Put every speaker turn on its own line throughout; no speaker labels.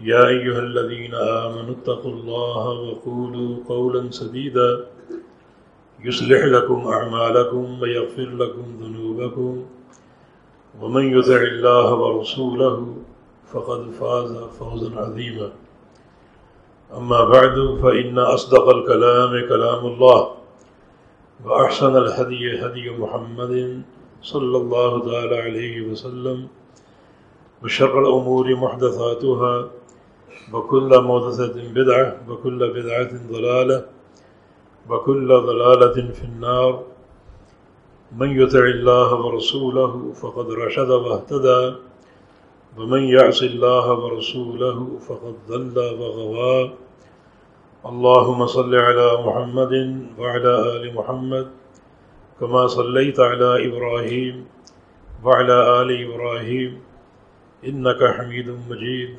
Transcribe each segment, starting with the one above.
يا أيها الذين آمنوا اتقوا الله وقولوا قولا سديدا يصلح لكم أعمالكم ويغفر لكم ذنوبكم ومن يطع الله ورسوله فقد فاز فوزا عظيما أما بعد فإن أصدق الكلام كلام الله وأحسن الهدي هدي محمد صلى الله تعالى عليه وسلم وشر الأمور محدثاتها وكل محدثة بدعة، وكل بدعة ضلالة، وكل ضلالة في النار. من يطع الله ورسوله فقد رشد واهتدى، ومن يعص الله ورسوله فقد ضل وغوى. اللهم صل على محمد وعلى آل محمد، كما صليت على إبراهيم وعلى آل إبراهيم، إنك حميد مجيد.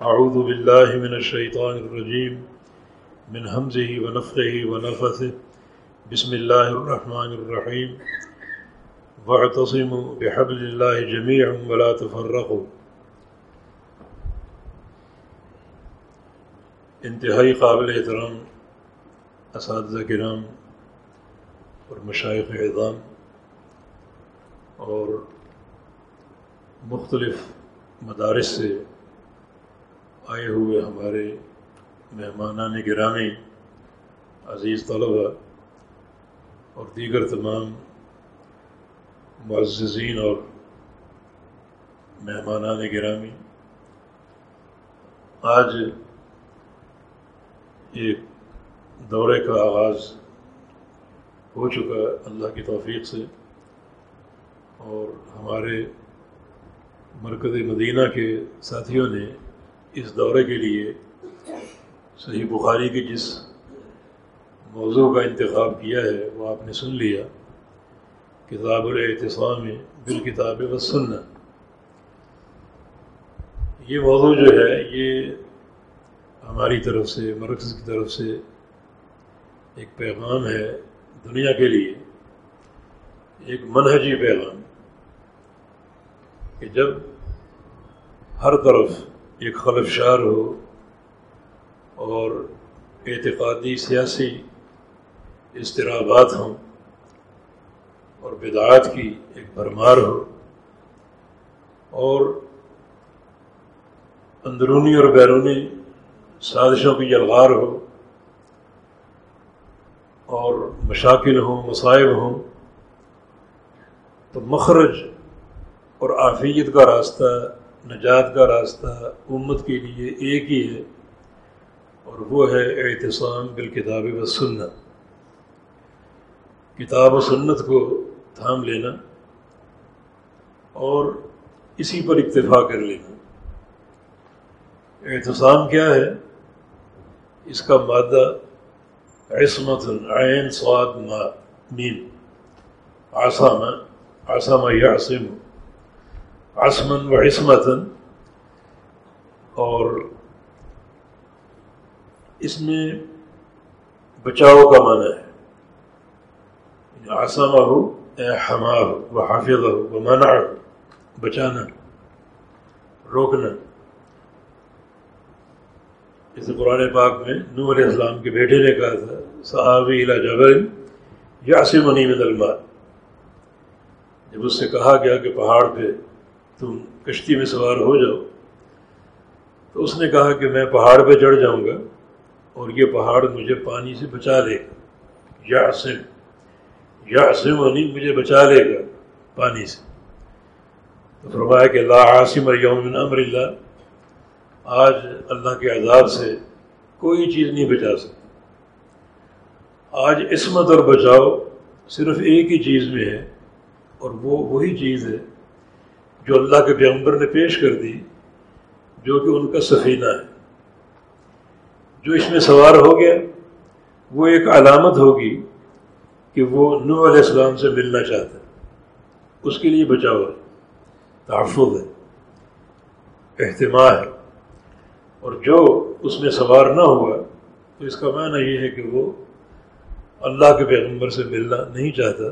أعوذ بالله من الشيطان الرجيم. من همزه ونفخه ونفثه. بسم الله الرحمن الرحيم. واعتصموا بحبل الله جميعا ولا تفرقوا. انتہائی قابل احترام، اساتذہ کرام اور مشائق اعظام اور مختلف مدارس سے آئے ہوئے ہمارے مہمانان گرامی عزیز طلبہ اور دیگر تمام معززین اور مہمانان گرامی آج ایک دورے کا آغاز ہو چکا اللہ کی توفیق سے اور ہمارے مرکز مدینہ کے ساتھیوں نے اس دورے کے لیے صحیح بخاری کی جس موضوع کا انتخاب کیا ہے، وہ آپ نے سن لیا۔ کتاب الاعتصام بالکتاب و سننا یہ موضوع جو ہے، یہ ہماری طرف سے، مرکز کی طرف سے ایک پیغام ہے دنیا کے لیے۔ ایک منہجی پیغام کہ جب ہر طرف ایک خلفشار ہو اور اعتقادی سیاسی اضطرابات ہوں اور بدعات کی ایک بھرمار ہو اور اندرونی اور بیرونی سازشوں کی یلغار ہو اور مشاکل ہوں، مصائب ہوں، تو مخرج اور آفیت کا راستہ نجات کا راستہ امت کے لیے ایک ہی ہے، اور وہ ہے احتسام بالکتاب و سنت۔ کتاب و سنت کو تھام لینا اور اسی پر اکتفا کر لینا۔ احتسام کیا ہے؟ اس کا مادہ عصمت عین سواد ما میم آسام آسام یاسم آسمن و عصمتن اور اس میں بچاؤ کا معنی ہے۔ یعنی آسامہ ہو ہما ہو وہ حافظ ہو وہ منع ہو بچانا، روکنا۔ جیسے قرآن پاک میں نور علیہ السلام کے بیٹے نے کہا تھا صحابی علا جبر یاسم منی من الماء. جب اس سے کہا گیا کہ پہاڑ پہ تم کشتی میں سوار ہو جاؤ۔ تو اس نے کہا کہ میں پہاڑ پہ چڑھ جاؤں گا اور یہ پہاڑ مجھے پانی سے بچا لے گا۔ یا عصم یا عصم عنی مجھے بچا لے گا پانی سے۔ تو فرمایا کہ لا عاصم یوم امر اللہ، آج اللہ کے عذاب سے کوئی چیز نہیں بچا سکتی آج عصمت اور بچاؤ صرف ایک ہی چیز میں ہے اور وہ وہی چیز ہے جو اللہ کے پیغمبر نے پیش کر دی، جو کہ ان کا سفینہ ہے۔ جو اس میں سوار ہو گیا، وہ ایک علامت ہوگی کہ وہ نو علیہ السلام سے ملنا چاہتا ہے۔ اس کے لیے بچاؤ ہے، تحفظ ہے اہتمام ہے۔ اور جو اس میں سوار نہ ہوا، تو اس کا معنی یہ ہے کہ وہ اللہ کے پیغمبر سے ملنا نہیں چاہتا۔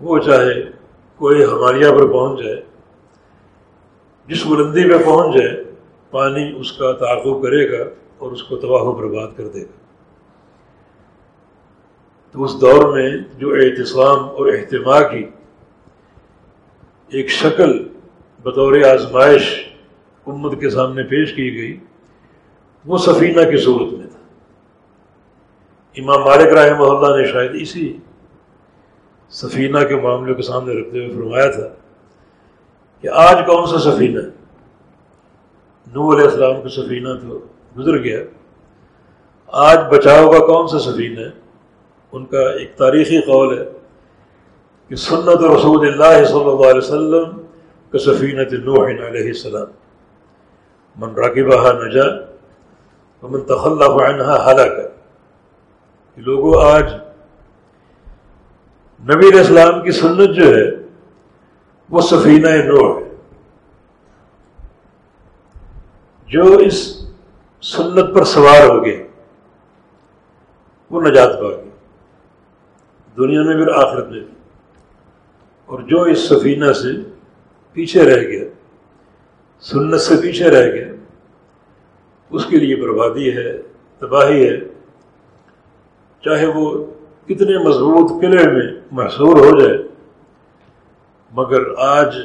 وہ چاہے کوئی ہمالیہ پر پہنچ جائے، جس بلندی پہ پہنچ جائے، پانی اس کا تعاقب کرے گا اور اس کو تباہ و برباد کر دے گا۔ تو اس دور میں جو احتسام اور اہتمام کی ایک شکل بطور آزمائش امت کے سامنے پیش کی گئی، وہ سفینہ کی صورت میں تھا۔ امام مالک رحمہ اللہ نے شاید اسی سفینہ کے معاملے کو سامنے رکھتے ہوئے فرمایا تھا کہ آج کون سا سفینہ نو علیہ السلام کا سفینہ تو گزر گیا۔ آج بچاؤ کا کون سا سفینہ ہے؟ ان کا ایک تاریخی قول ہے کہ سنت رسول اللہ صلی اللہ علیہ وسلم کا سفینت نوح علیہ السلام۔ من راکبہ نجا ومن تخلف عنہ حلق لوگوں، آج نبی علیہ السلام کی سنت جو ہے، وہ سفینہ نوح ہے۔ جو اس سنت پر سوار ہو گئے، وہ نجات پا گئے۔ دنیا میں بھی آخرت میں بھی۔ اور جو اس سفینہ سے پیچھے رہ گیا، سنت سے پیچھے رہ گیا، اس کے لیے بربادی ہے، تباہی ہے۔ چاہے وہ کتنے مضبوط قلعے میں محصور ہو جائے، مگر آج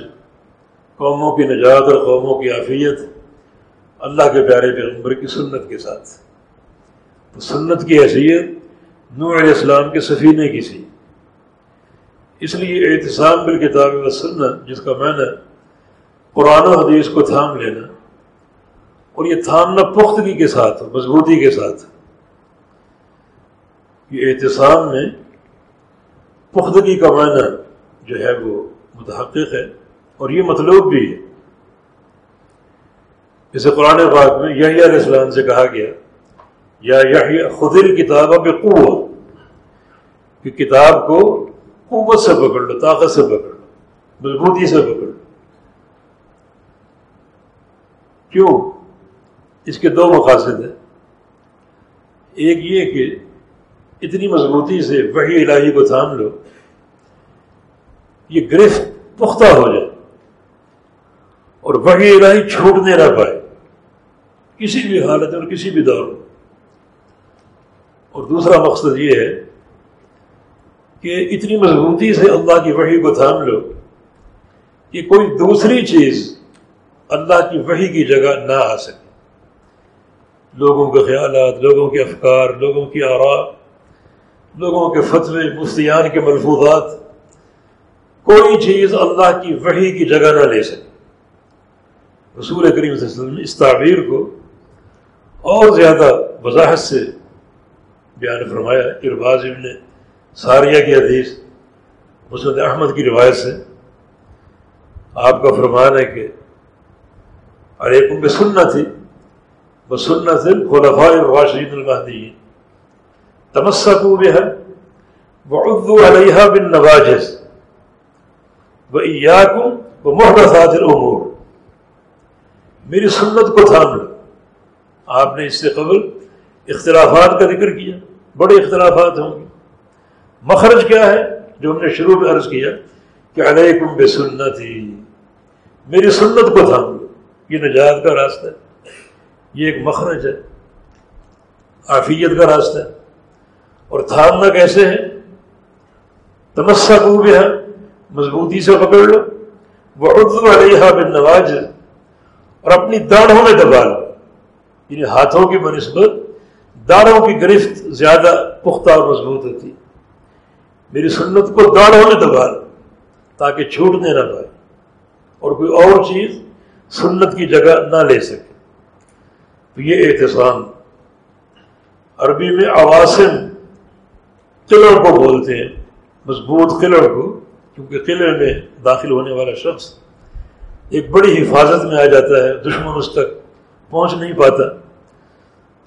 قوموں کی نجات اور قوموں کی عافیت اللہ کے پیارے پیغمبر کی سنت کے ساتھ۔ تو سنت کی حیثیت نور علیہ السلام کے سفینے کی سی اس لیے احتسام بالکتاب و سنت، جس کا میں نے قرآن و حدیث کو تھام لینا، اور یہ تھامنا پختگی کے ساتھ، مضبوطی کے ساتھ، یہ احتسام میں پختگی کا معنی جو ہے وہ متحقق ہے اور یہ مطلوب بھی ہے۔ جسے قرآن پاک میں یہ علیہ السلام سے کہا گیا، یا خدر کتاب اب کہ کتاب کو قوت سے پکڑ لو، طاقت سے پکڑ لو، مضبوطی سے پکڑ لو۔ کیوں؟ اس کے دو مقاصد ہیں۔ ایک یہ کہ اتنی مضبوطی سے وہی الہی کو تھام لو، یہ گرفت پختہ ہو جائے اور وہی الہی چھوٹنے نہ پائے، کسی بھی حالت اور کسی بھی دور۔ میں اور دوسرا مقصد یہ ہے کہ اتنی مضبوطی سے اللہ کی وحی کو تھام لو کہ کوئی دوسری چیز اللہ کی وحی کی جگہ نہ آ سکے۔ لوگوں کے خیالات، لوگوں کے افکار، لوگوں کی آرا لوگوں کے فتوے مفتیان کے ملفوظات، کوئی چیز اللہ کی وحی کی جگہ نہ لے سکے۔ رسول کریم صلی اللہ علیہ وسلم نے اس تعبیر کو اور زیادہ وضاحت سے بیان فرمایا۔ ارباز ابن ساریہ کی حدیث مسد احمد کی روایت سے۔ آپ کا فرمان ہے کہ ارے میں سننا تھی وہ سننا تھے خلفاء الراشدین المہدیین۔ تمسکو بها وعضو علیہا بالنواجس وإیاکم ومحدثات الامور۔ میری سنت کو تھام لو۔ آپ نے اس سے قبل اختلافات کا ذکر کیا، بڑے اختلافات ہوں گے۔ مخرج کیا ہے؟ جو ہم نے شروع میں عرض کیا کہ علیکم بے سنت ہی میری سنت کو تھام لو۔ یہ نجات کا راستہ ہے۔ یہ ایک مخرج ہے۔ عافیت کا راستہ ہے۔ اور تھامنا کیسے ہے؟ تمسا کو بھی ہے مضبوطی سے پکڑ لو۔ وہ اردو علیہ بن نواز اور اپنی داڑھوں میں دبا لو۔ یعنی ہاتھوں کی بنسبت داڑھوں کی گرفت زیادہ پختہ اور مضبوط ہوتی۔ میری سنت کو داڑھوں میں دبا لو، تاکہ چھوٹنے نہ پائے۔ اور کوئی اور چیز سنت کی جگہ نہ لے سکے۔ تو یہ احتسام عربی میں عواسم قلعوں کو بولتے ہیں، مضبوط قلعوں کو، کیونکہ قلعے میں داخل ہونے والا شخص ایک بڑی حفاظت میں آ جاتا ہے، دشمن اس تک پہنچ نہیں پاتا۔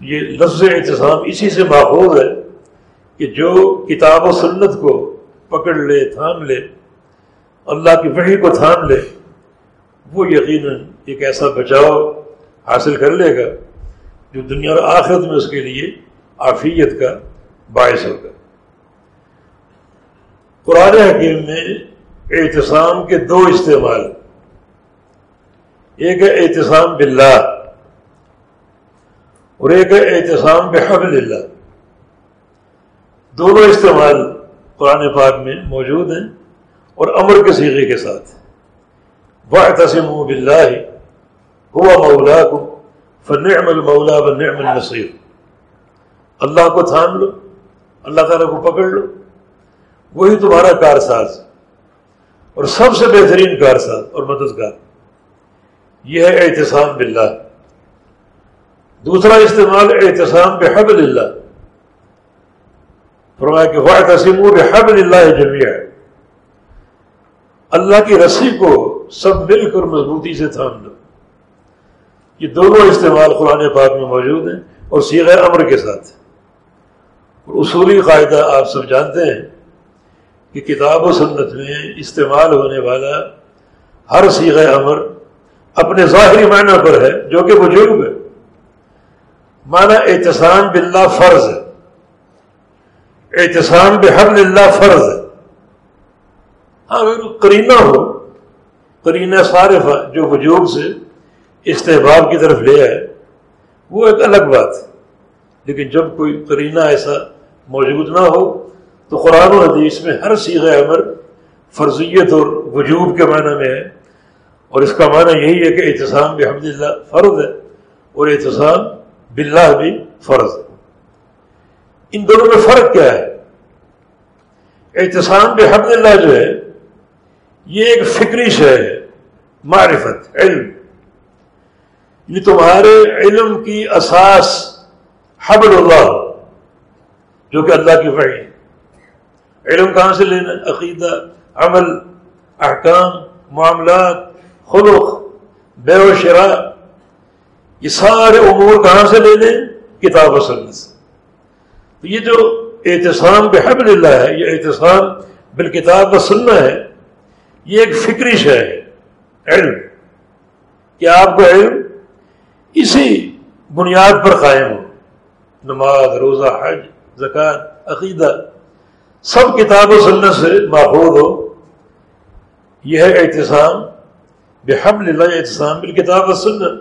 یہ لفظ احتسام اسی سے ماحول ہے کہ جو کتاب و سنت کو پکڑ لے، تھام لے، اللہ کی وحی کو تھام لے، وہ یقیناً ایک ایسا بچاؤ حاصل کر لے گا جو دنیا اور آخرت میں اس کے لیے عافیت کا باعث ہوگا۔ قرآن حکیم میں احتسام کے دو استعمال ایک ہے احتسام باللہ اور ایک ہے احتسام بحبل اللہ دونوں استعمال قرآن پاک میں موجود ہیں اور امر کے سیغے کے ساتھ واحتسم بلّہ ہوا مولا کو فنعم المولا بنعم النصیر اللہ کو تھام لو اللہ تعالیٰ کو پکڑ لو وہی تمہارا کارساز اور سب سے بہترین کارساز اور مددگار۔ یہ ہے احتسام باللہ۔ دوسرا استعمال احتسام بحبل اللہ فرمایا کہ واحد تسیم بحبل اللہ جمعہ اللہ کی رسی کو سب مل کر مضبوطی سے تھام لو۔ یہ دونوں استعمال قرآن پاک میں موجود ہیں اور سیغ امر کے ساتھ۔ اصولی قاعدہ آپ سب جانتے ہیں۔ کہ کتاب و سنت میں استعمال ہونے والا ہر سیغ امر اپنے ظاہری معنی پر ہے، جو کہ وجوب ہے۔ معنی احتسام باللہ فرض ہے۔ احتسام بحب اللہ فرض ہے۔ ہاں کرینہ ہو کرینہ صارفہ جو وجوب سے استحباب کی طرف لے آئے، وہ ایک الگ بات ہے۔ لیکن جب کوئی کرینہ ایسا موجود نہ ہو تو قرآن و حدیث میں ہر سیغ عمر فرضیت اور وجوب کے معنی میں ہے اور اس کا معنی یہی ہے کہ احتسام بحمد اللہ فرض ہے اور احتسام باللہ بھی فرض ہے۔ ان دونوں میں فرق کیا ہے؟ احتسام بحمد اللہ جو ہے، یہ ایک فکری شے ہے، معرفت، علم۔ یہ تمہارے علم کی اساس حبل اللہ، جو کہ اللہ کی وحی۔ علم کہاں سے لینا عقیدہ، عمل، احکام، معاملات، خلق، بے و شرا، یہ سارے امور کہاں سے لے لیں؟ کتاب و سنت سے۔ تو یہ جو احتسام بحبل اللہ ہے، یہ احتسام بالکتاب و سننا ہے، یہ ایک فکری شے ہے، علم۔ کہ آپ کو علم اسی بنیاد پر قائم ہو۔ نماز، روزہ، حج، زکوٰۃ، عقیدہ۔ سب کتاب و سنت سے ماحول ہو، یہ ہے احتسام بحمل اللہ احتسام بالکتاب و سنت۔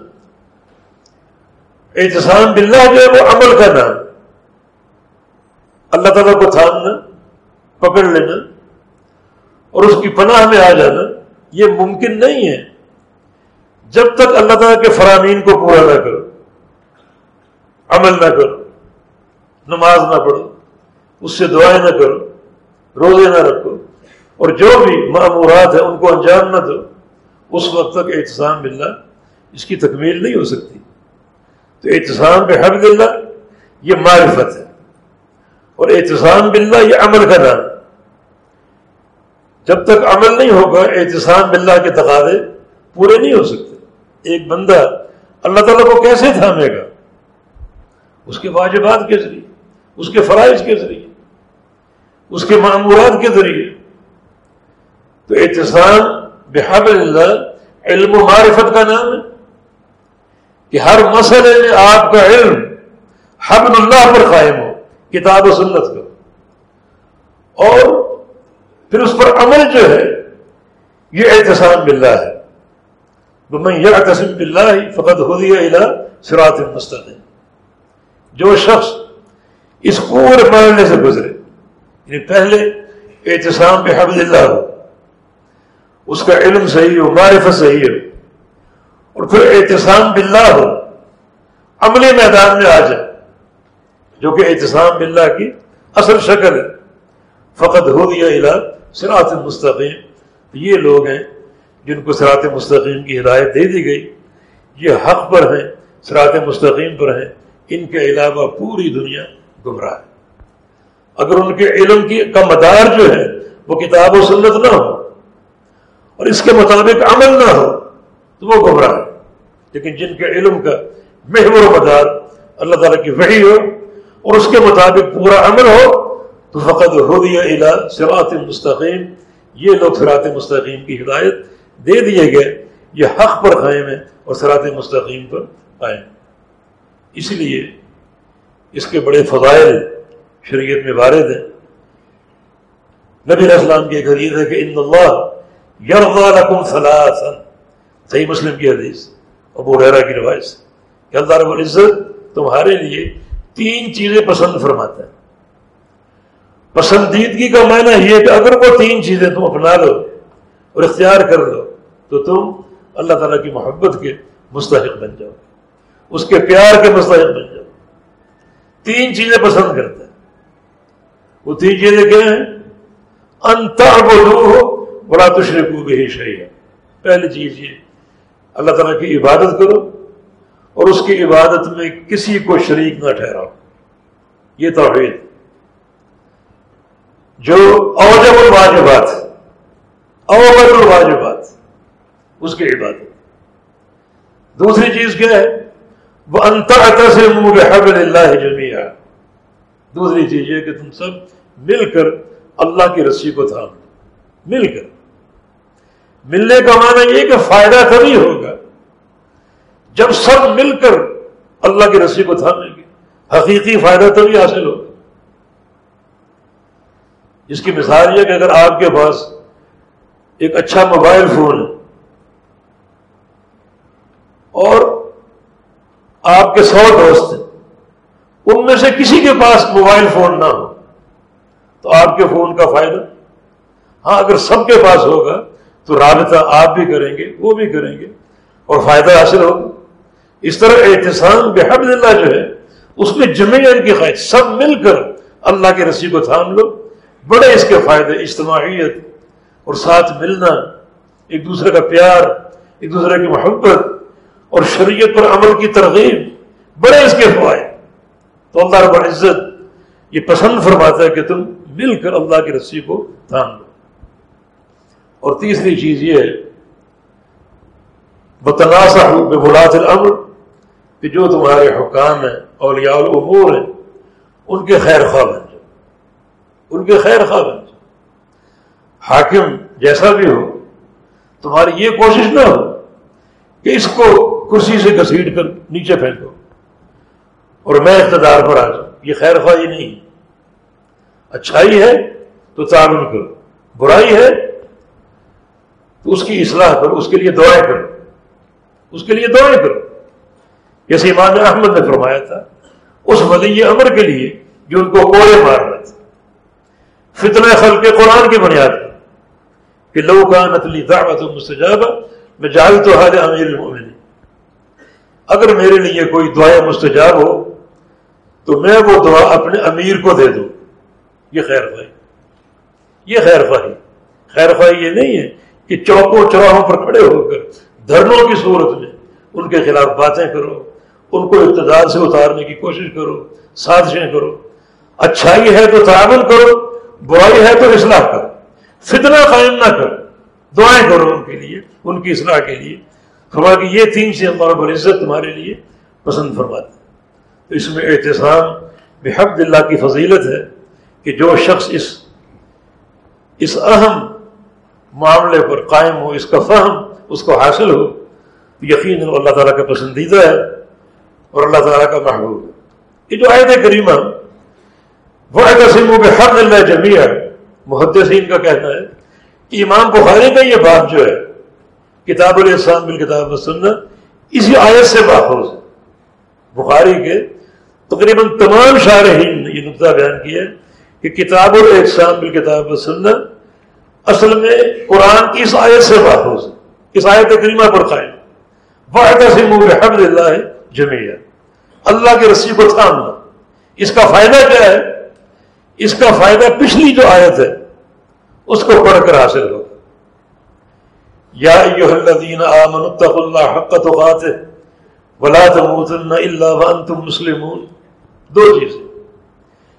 احتسام باللہ جو ہے وہ عمل کا نام اللہ تعالیٰ کو تھامنا، پکڑ لینا، اور اس کی پناہ میں آ جانا، یہ ممکن نہیں ہے۔ جب تک اللہ تعالیٰ کے فرامین کو پورا نہ کرو، عمل نہ کرو، نماز نہ پڑھو، اس سے دعائیں نہ کرو روزے نہ رکھو۔ اور جو بھی معمورات ہیں، ان کو انجام نہ دو۔ اس وقت تک احتسام ملنا اس کی تکمیل نہیں ہو سکتی۔ تو احتسام پہ حق ملنا یہ معرفت ہے۔ اور احتسام باللہ، یہ عمل کا نام۔ جب تک عمل نہیں ہوگا احتسام باللہ کے تقاضے پورے نہیں ہو سکتے۔ ایک بندہ اللہ تعالیٰ کو کیسے تھامے گا؟ اس کے واجبات کے ذریعے، اس کے فرائض کے ذریعے۔ اس کے معمورات کے ذریعے۔ تو احتسام بحب اللہ، علم و معرفت کا نام ہے۔ کہ ہر مسئلے میں آپ کا علم حب اللہ پر قائم ہو، کتاب و سنت کا اور پھر اس پر عمل جو ہے، یہ احتسام باللہ ہے۔ میں یہ تسم بلّہ فقط ہو دیا الا سرات مستقل جو شخص اس پورے مرنے سے گزرے یعنی پہلے احتسام پہ حبد اللہ۔ ہو اس کا علم صحیح ہو، معرفت صحیح ہو۔ اور پھر احتسام باللہ ہو۔ عملی میدان میں آ جائے۔ جو کہ احتسام باللہ کی اصل شکل ہے۔ فقط ہو دیا الا سرات مستقیم یہ لوگ ہیں جن کو سرات مستقیم کی ہدایت دے دی گئی۔ یہ حق پر ہیں سرات مستقیم پر ہیں۔ ان کے علاوہ پوری دنیا گمراہ ہے۔ اگر ان کے علم کی کا مدار جو ہے وہ کتاب و سنت نہ ہو اور اس کے مطابق عمل نہ ہو تو وہ گمراہ ہے۔ لیکن جن کے علم کا محور و مدار اللہ تعالیٰ کی وحی ہو اور اس کے مطابق پورا عمل ہو، تو فقط ہو دیا الا سرات مستقیم۔ یہ لوگ سرات مستقیم کی ہدایت دے دیے گئے۔ یہ حق پر قائم ہے اور سرات مستقیم پر قائم۔ اس لیے اس کے بڑے فضائل شریعت میں وارد ہیں نبی اسلام کی ایک حدیث ہے کہ ان اللہ یرغا لکم ثلاثا۔ صحیح مسلم کی حدیث، ابو ریرا کی روایت کہ اللہ رب العزت تمہارے لیے تین چیزیں پسند فرماتا ہے۔ پسندیدگی کا معنی یہ کہ اگر وہ تین چیزیں تم اپنا لو اور اختیار کر لو، تو تم اللہ تعالیٰ کی محبت کے مستحق بن جاؤ۔ اس کے پیار کے مستحق بن جاؤ۔ تین چیزیں پسند کرتا ہے۔ وہ تین چیزیں کیا ہیں۔ انتا ہو بڑا تشریف بھی شہی ہے پہلی چیز یہ، اللہ تعالیٰ کی عبادت کرو اور اس کی عبادت میں کسی کو شریک نہ ٹھہراؤ۔ یہ توحید۔ جو اوجب الواجبات اوجب الواجبات، اس کی عبادت۔ دوسری چیز کیا ہے؟ وہ انتر سے منہ حب اللہ جمیا دوسری چیز یہ کہ تم سب مل کر اللہ کی رسی کو تھام مل کر۔ ملنے کا معنی یہ کہ فائدہ تبھی ہوگا جب سب مل کر اللہ کی رسی کو تھامیں گے۔ حقیقی فائدہ تبھی حاصل ہوگا۔ جس کی مثال یہ کہ اگر آپ کے پاس ایک اچھا موبائل فون ہے اور آپ کے سو دوست ہیں ان میں سے کسی کے پاس موبائل فون نہ ہو، تو آپ کے فون کا فائدہ؟ ہاں اگر سب کے پاس ہوگا تو رابطہ آپ بھی کریں گے، وہ بھی کریں گے، اور فائدہ حاصل ہوگا۔ اس طرح احتسام بحمد اللہ جو ہے، اس میں جمعین کی خواہش، سب مل کر اللہ کی رسی کو تھام لو۔ بڑے اس کے فائدے، اجتماعیت، اور ساتھ ملنا، ایک دوسرے کا پیار، ایک دوسرے کی محبت، اور شریعت پر عمل کی ترغیب، بڑے اس کے فوائد۔ تو اللہ رب العزت یہ پسند فرماتا ہے کہ تم مل کر اللہ کی رسی کو تھام لو اور تیسری چیز یہ ہے بتناسا بے بلاد العمر کہ جو تمہارے حکام ہیں، اولیاء الامور ہیں، ان کے خیر خواہ بن جاؤ۔ ان کے خیر خواہ بن جاؤ۔ حاکم جیسا بھی ہو، تمہاری یہ کوشش نہ ہو کہ اس کو کرسی سے گھسیٹ کر نیچے پھینکو۔ اور میں اقتدار پر آ جاؤں۔ یہ خیر خواہی نہیں۔ اچھائی ہے تو تعاون کرو۔ برائی ہے تو اس کی اصلاح کرو۔ اس کے لیے دعائیں کرو۔ اس کے لیے دعائیں کرو۔ جیسے امام احمد نے فرمایا تھا، اس ولی امر کے لیے جو ان کو کوڑے مار رہے تھے۔ فتنہ خل کے قرآن کی بنیاد پر۔ کہ لو کا نتلی دعوت مستجاب میں جال تو حال امیر المؤمنین۔ اگر میرے لیے کوئی دعائیں مستجاب ہو تو میں وہ دعا اپنے امیر کو دے دوں۔ یہ خیر خواہی۔ یہ خیر خواہی۔ خیر خواہی یہ نہیں ہے کہ چوکوں چوراہوں پر کھڑے ہو کر دھرنوں کی صورت میں ان کے خلاف باتیں کرو، ان کو اقتدار سے اتارنے کی کوشش کرو، سازشیں کرو۔ اچھائی ہے تو تعاون کرو، برائی ہے تو اصلاح کرو۔ فتنہ قائم نہ کرو۔ دعائیں کرو ان کے لیے، ان کی اصلاح کے لیے۔ فرما کہ یہ تین سے اللہ رب العزت تمہارے لیے پسند فرماتے تو اس میں احتسام بحق اللہ کی فضیلت ہے کہ جو شخص اس اس اہم معاملے پر قائم ہو، اس کا فہم اس کو حاصل ہو، یقین اللہ تعالیٰ کا پسندیدہ ہے اور اللہ تعالیٰ کا محبوب ہے۔ یہ جو عائد کریمہ وہ قسم و حق اللہ جمیہ محدثین کا کہنا ہے کہ امام بخاری کا یہ بات جو ہے، کتاب الاسلام بال کتاب سننا اسی آیت سے باخوذ بخاری کے تقریباً تمام شارحین نے یہ نقطہ بیان کیا ہے کہ کتاب الاسلام بال کتاب و سننا اصل میں قرآن کی اس آیت سے باخوذ اس آیت کریمہ پر قائم واحد سے حمد اللہ ہے اللہ کے رسی کو تھامنا اس کا فائدہ کیا ہے؟ اس کا فائدہ پچھلی جو آیت ہے، اس کو پڑھ کر حاصل ہو۔ یا الذین آمنوا اتقوا اللہ حق تقاته ولا تموتن الا وانتم مسلمون۔ دو چیزیں۔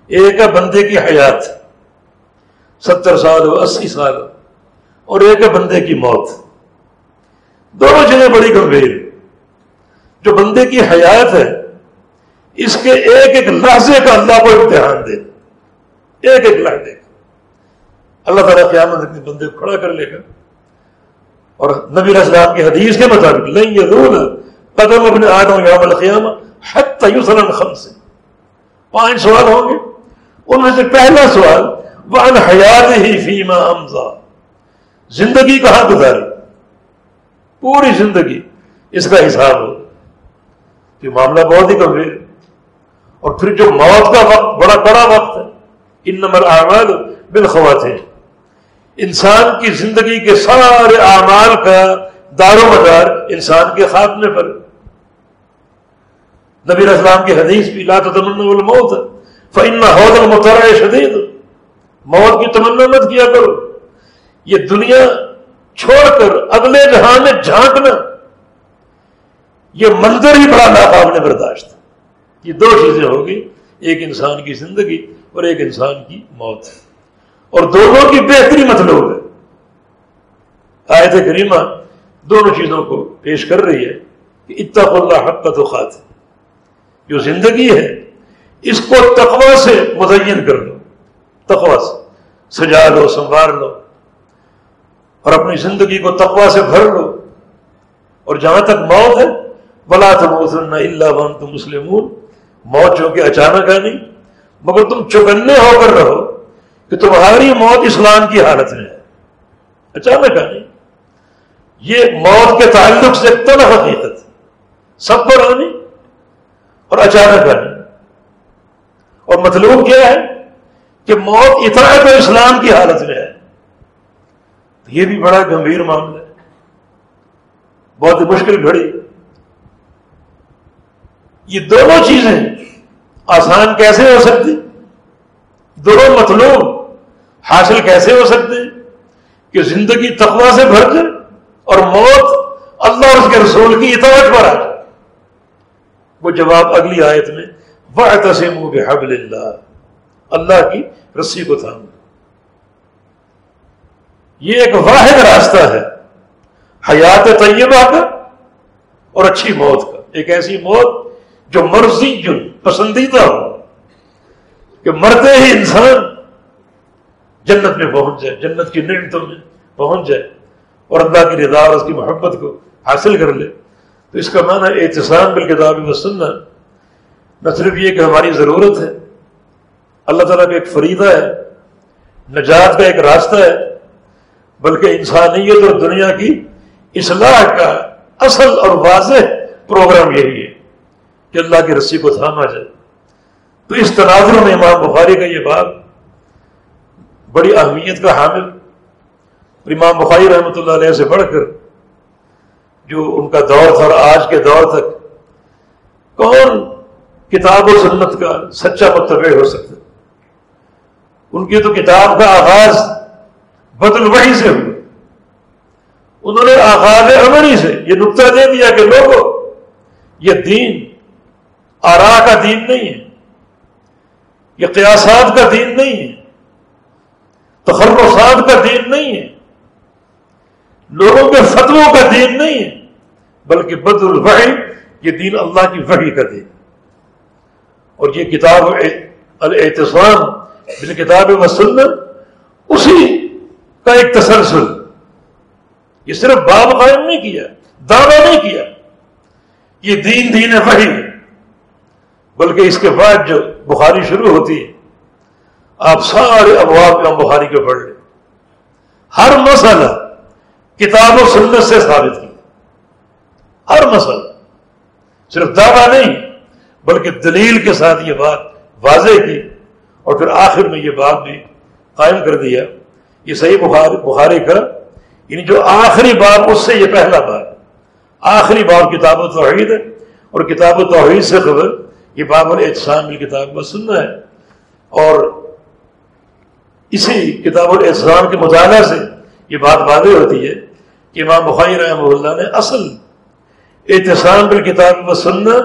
ایک ہے بندے کی حیات، ستر سال ہو اسی سال، اور ایک ہے بندے کی موت۔ دونوں چیزیں بڑی گمبھیر جو بندے کی حیات ہے، اس کے ایک ایک لحظے کا اللہ کو امتحان دے۔ ایک ایک لحظے کا۔ اللہ تعالیٰ قیامت اپنے بندے کو کھڑا کر لے گا۔ اور نبی اسلام کی حدیث کے مطابق نہیں یہ رول قدم اپنے آدم یوم القیامہ حت یسلم خم سے پانچ سوال ہوں گے۔ ان میں سے پہلا سوال وان حیات ہی فیما امزا زندگی کہاں گزاری؟ پوری زندگی اس کا حساب ہو۔ یہ معاملہ بہت ہی گمبھیر۔ اور پھر جو موت کا وقت، بڑا بڑا وقت ہے۔ ان نمبر اعمال بالخوات ہیں انسان کی زندگی کے سارے اعمال کا دار و مدار انسان کے خاتمے پر۔ نبی اسلام کی حدیث بھی لا تمنا الموت فن حوض المترا شدید۔ موت کی تمنا مت کیا کرو۔ یہ دنیا چھوڑ کر اگلے جہاں میں جھانکنا۔ یہ منظر ہی بڑا ناقابل برداشت۔ یہ دو چیزیں ہوگی، ایک انسان کی زندگی اور ایک انسان کی موت۔ اور دونوں کی بہتری مطلوب ہے۔ آیت کریمہ دونوں چیزوں کو پیش کر رہی ہے کہ اتق اللہ حق کا تو خات جو زندگی ہے، اس کو تقوا سے متعین کر لو۔ تقوا سے۔ سجا لو، سنوار لو۔ اور اپنی زندگی کو تقوا سے بھر لو۔ اور جہاں تک موت ہے بلا تم اللہ بن تم مسلم موت چونکہ اچانک ہے نہیں مگر تم چکنے ہو کر رہو کہ تمہاری موت اسلام کی حالت میں ہے۔ اچانک آنی یہ موت کے تعلق سے تن حقیقت۔ سب پر آنی۔ اور اچانک آنی اور مطلوب کیا ہے کہ موت اتنا تو اسلام کی حالت میں ہے۔ یہ بھی بڑا گمبھیر معاملہ ہے۔ بہت مشکل گھڑی۔ یہ دونوں چیزیں آسان کیسے ہو سکتی؟ دونوں مطلوب حاصل کیسے ہو سکتے؟ کہ زندگی تقوا سے بھر جائے اور موت اللہ اور اس کے رسول کی اطاعت پر آ جائے۔ وہ جواب اگلی آیت میں وہ تسیم حبل اللہ اللہ کی رسی کو تھام یہ ایک واحد راستہ ہے، حیات طیبہ کا اور اچھی موت کا۔ ایک ایسی موت جو مرضی جو پسندیدہ ہو، کہ مرتے ہی انسان جنت میں پہنچ جائے، جنت کی نعمتوں میں پہنچ جائے اور اللہ کی رضا اور اس کی محبت کو حاصل کر لے۔ تو اس کا معنی احتسام بال کتاب و سننا نہ صرف یہ کہ ہماری ضرورت ہے۔ اللہ تعالیٰ کا ایک فریدہ ہے، نجات کا ایک راستہ ہے، بلکہ انسانیت اور دنیا کی اصلاح کا اصل اور واضح پروگرام یہی ہے کہ اللہ کی رسی کو تھاما جائے۔ تو اس تناظر میں امام بخاری کا یہ بات بڑی اہمیت کا حامل۔ امام بخاری رحمۃ اللہ علیہ سے بڑھ کر جو ان کا دور تھا اور آج کے دور تک کون کتاب و سنت کا سچا متبع ہو سکتا ان کی تو کتاب کا آغاز بدل وحی سے ہوا۔ انہوں نے آغاز عمری سے یہ نقطہ دے دیا کہ لوگوں، یہ دین آرا کا دین نہیں ہے، یہ قیاسات کا دین نہیں ہے تخرصات کا دین نہیں ہے، لوگوں کے فتووں کا دین نہیں ہے۔ بلکہ بد الوحی یہ دین اللہ کی وحی کا دین۔ اور یہ کتاب الاعتصام بال کتاب و سنت، اسی کا ایک تسلسل۔ یہ صرف باب قائم نہیں کیا، دعویٰ نہیں کیا۔ یہ دین دین وحی، بلکہ اس کے بعد جو بخاری شروع ہوتی ہے، آپ سارے ابواب امام بخاری کے پڑھ لیں۔ ہر مسئلہ کتاب و سنت سے ثابت کی ہر مسئلہ۔ صرف دعویٰ نہیں، بلکہ دلیل کے ساتھ یہ بات واضح کی اور پھر آخر میں یہ بات بھی قائم کر دیا یہ صحیح بخار بخاری کا یعنی جو آخری باب، اس سے یہ پہلا باب۔ آخری باب کتاب و توحید ہے اور کتاب و توحید سے خبر یہ باب الاحسان کتاب کا سننا ہے۔ اور اسی کتاب الاحسان کے مطالعہ سے یہ بات واضح ہوتی ہے کہ امام بخاری رحمہ اللہ نے اصل احتسام بال کتاب و سننا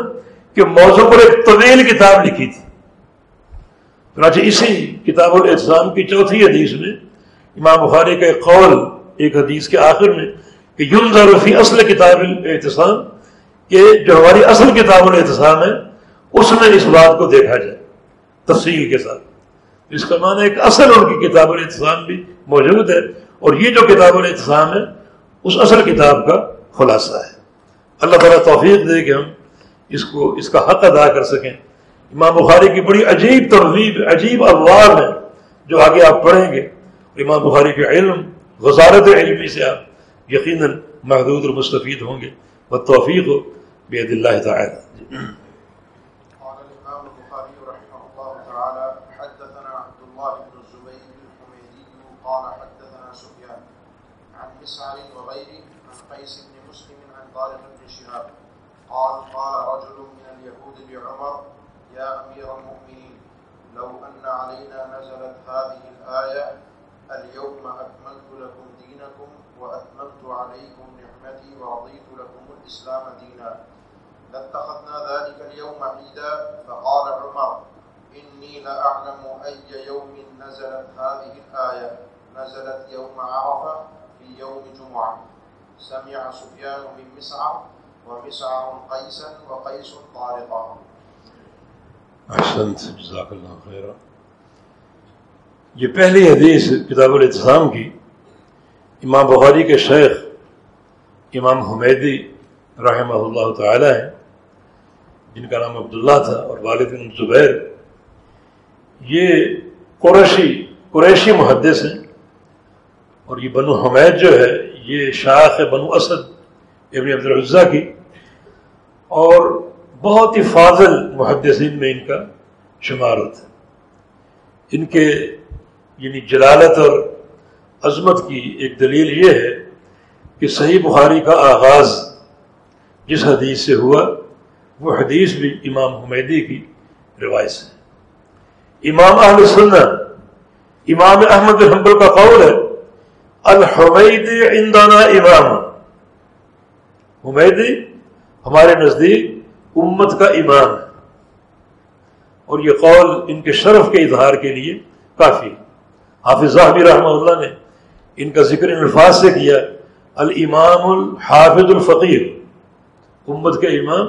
کے موضوع پر ایک طویل کتاب لکھی تھی۔ چنانچہ اسی کتاب الاحسان کی چوتھی حدیث میں امام بخاری کا ایک قول، ایک حدیث کے آخر میں کہ یون ضروری اصل کتاب الاحتسام کہ جو ہماری اصل کتاب الاحتسام ہے، اس میں اس بات کو دیکھا جائے، تفصیل کے ساتھ۔ اس کا معنی ایک اصل ان کی کتاب الاحتسام بھی موجود ہے اور یہ جو کتاب الاحتسام ہے، اس اصل کتاب کا خلاصہ ہے۔ اللہ تعالیٰ توفیق دے کہ ہم اس کو اس کا حق ادا کر سکیں۔ امام بخاری کی بڑی عجیب ترغیب، عجیب ابواب ہیں جو آگے آپ پڑھیں گے۔ امام بخاری کے علم، وزارت علمی سے آپ یقیناً محدود اور مستفید ہوں گے۔ وہ توفیق ہو بید اللہ تعالیٰ۔
قال قال ابن شهاب. قال قال رجل من اليهود بعمر يا أمير المؤمنين، لو أن علينا نزلت هذه الآية، اليوم أكملت لكم دينكم وأتممت عليكم نعمتي ورضيت لكم الإسلام دينا. لاتخذنا ذلك اليوم عيدا، فقال عمر، إني لأعلم أي يوم نزلت هذه الآية. نزلت يوم عرفة في يوم جمعة. سمع سفيان من مسعر ومسعر قيسا وقيس طارقا
احسنت، جزاک اللہ خیر یہ پہلی حدیث کتاب الاتحام کی امام بخاری کے شیخ امام حمیدی رحمہ اللہ تعالی ہیں، جن کا نام عبداللہ تھا اور والد بن زبیر. یہ قریشی قریشی محدث ہیں اور یہ بنو حمید جو ہے یہ شاخ ہے بنو اسد ابن عبد العزا کی اور بہت ہی فاضل محدثین میں ان کا شمار ہوتا ہے۔ ان کے یعنی جلالت اور عظمت کی ایک دلیل یہ ہے کہ صحیح بخاری کا آغاز جس حدیث سے ہوا، وہ حدیث بھی امام حمیدی کی روایت ہے امام اہل سنت، امام احمد حنبل کا قول ہے الحمید اندانہ امام. حمیدی ہمارے نزدیک امت کا امام ہے. اور یہ قول ان کے شرف کے اظہار کے لیے کافی حافظ ظاہبی رحمہ اللہ نے ان کا ذکر ان الفاظ سے کیا، الامام الحافظ الفقیر امت کے امام،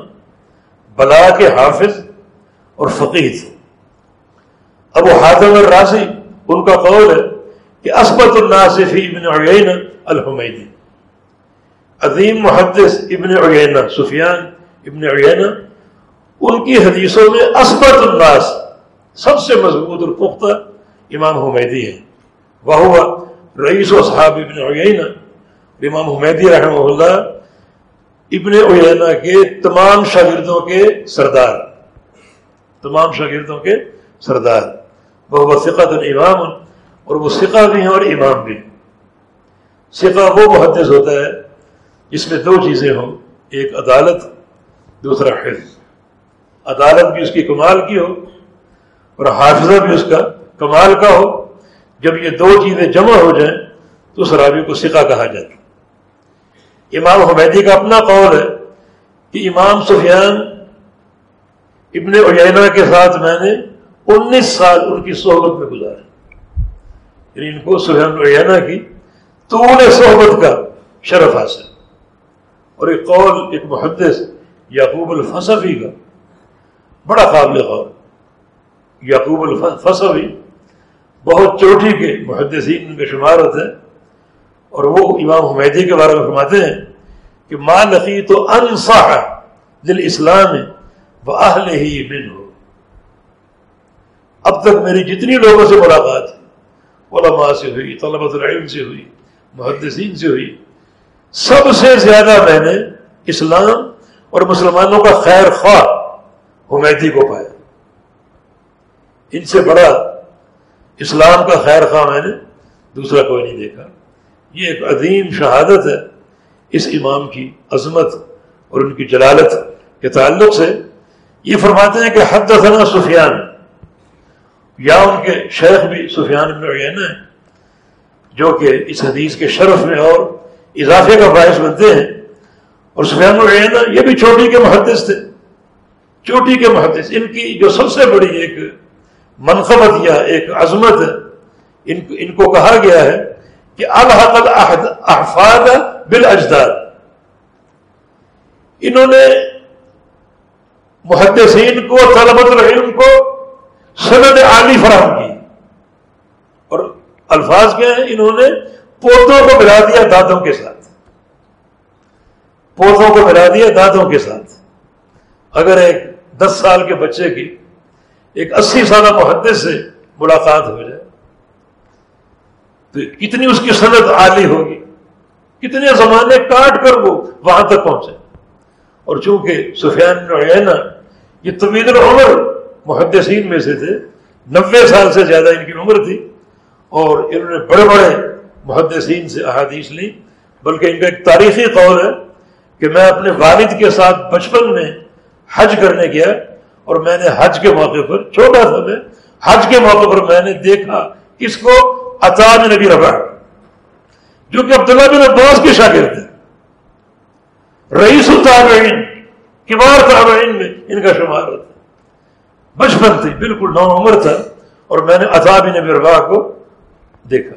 بلا کے حافظ اور فقیر ابو حاتم الراضی ان کا قول ہے کہ اسبت الناصفی ابن عین الحمیدی۔ عظیم محدث ابن عینہ سفیان ابن عیینہ ان کی حدیثوں میں اسبت الناس سب سے مضبوط اور پختہ امام حمیدی ہے۔ وہ رئیس و صحاب ابن عیینہ امام حمیدی رحمہ اللہ، ابن عیینہ کے تمام شاگردوں کے سردار۔ تمام شاگردوں کے سردار۔ وہ فقت الامام اور وہ سکہ بھی ہیں اور امام بھی سکہ وہ محدث ہوتا ہے جس میں دو چیزیں ہوں، ایک عدالت، دوسرا حفظ۔ عدالت بھی اس کی کمال کی ہو اور حافظہ بھی اس کا کمال کا ہو۔ جب یہ دو چیزیں جمع ہو جائیں تو اس رابی کو سکھا کہا جاتا امام حمیدی کا اپنا قول ہے کہ امام سفیان ابن اجینا کے ساتھ میں نے انیس سال ان کی صحبت میں گزارے یعنی ان کو سفیان کی، تو صحبت کا شرف حاصل۔ اور ایک قول، ایک محدث، یعقوب الفصفی کا۔ بڑا قابل غور۔ یعقوب الفصفی بہت چوٹی کے محدثین کا شمار ہوتا ہے اور وہ امام حمیدی کے بارے میں فرماتے ہیں کہ ماں لقی تو انصاح دل اسلام و اہل ہی بن ہو اب تک میری جتنی لوگوں سے ملاقات ہے علماء سے ہوئی طلبۃ العلم سے ہوئی، محدثین سے ہوئی۔ سب سے زیادہ میں نے اسلام اور مسلمانوں کا خیر خواہ حمیدی کو پایا۔ ان سے بڑا اسلام کا خیر خواہ میں نے دوسرا کوئی نہیں دیکھا۔ یہ ایک عظیم شہادت ہے اس امام کی عظمت اور ان کی جلالت کے تعلق سے۔ یہ فرماتے ہیں کہ حد ثنا سفیان یا ان کے شیخ بھی سفیان بن عیینہ ہیں، جو کہ اس حدیث کے شرف میں اور اضافے کا باعث بنتے ہیں۔ اور سفیان عیینہ یہ بھی چوٹی کے محدث تھے۔ چوٹی کے محدث، ان کی جو سب سے بڑی ایک منقبت یا ایک عظمت ان ان کو کہا گیا ہے کہ الحق احفاد بال انہوں نے محدثین کو طلبت العلم کو سند عالی فراہم کی۔ اور الفاظ کیا ہیں؟ انہوں نے پودوں کو ملا دیا دانتوں کے ساتھ۔ پودوں کو ملا دیا دانتوں کے ساتھ۔ اگر ایک دس سال کے بچے کی ایک اسی سالہ محدث سے ملاقات ہو جائے، تو کتنی اس کی صنعت عالی ہوگی؟ کتنے زمانے کاٹ کر وہ وہاں تک پہنچے؟ اور چونکہ سفیان یہ طویل العمر محدثین میں سے تھے۔ نوے سال سے زیادہ ان کی عمر تھی اور انہوں نے بڑے بڑے محدثین سے احادیث لی بلکہ ان کا ایک تاریخی قول ہے کہ میں اپنے والد کے ساتھ بچپن میں حج کرنے گیا اور میں نے حج کے موقع پر، چھوٹا تھا میں، حج کے موقع پر میں نے دیکھا کس کو عطا نبی ربا، جو کہ عبداللہ بن عباس کے شاگرد تھے رئیس الطابعین کبار تابعین میں ان کا شمار ہوتا بچپن تھی بالکل نو عمر تھا اور میں نے عطا بن نبی ربا کو دیکھا۔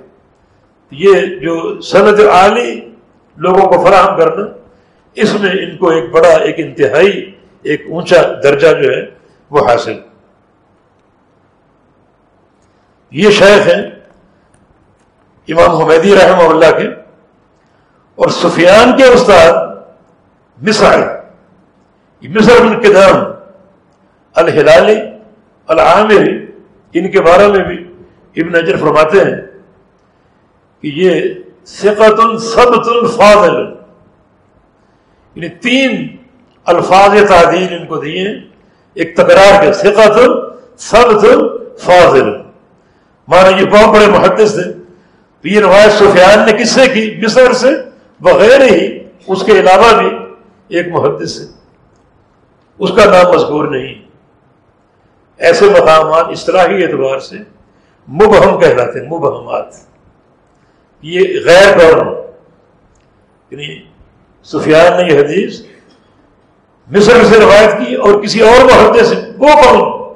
یہ جو سند عالی لوگوں کو فراہم کرنا، اس میں ان کو ایک بڑا، ایک انتہائی، ایک اونچا درجہ جو ہے وہ حاصل۔ یہ شیخ ہیں امام حمیدی رحمہ اللہ کے اور سفیان کے استاد مصر مصر بن کدام الہلالی العامری ان کے بارے میں بھی ابن اجر فرماتے ہیں کہ یہ سقت الصبت الفاضل یعنی تین الفاظ تعدیل ان کو دیے ایک تکرار کے سقت الصبت الفاضل مانا یہ بہت بڑے محدث تھے یہ روایت سفیان نے کس سے کی؟ مصر سے، بغیر ہی اس کے علاوہ بھی ایک محدث سے اس کا نام مذکور نہیں۔ ایسے مقامات اصطلاحی اعتبار سے مبہم کہلاتے ہیں، مبہمات۔ یہ غیر کون یعنی سفیان نے یہ حدیث مصر سے روایت کی اور کسی اور محدث سے، وہ کون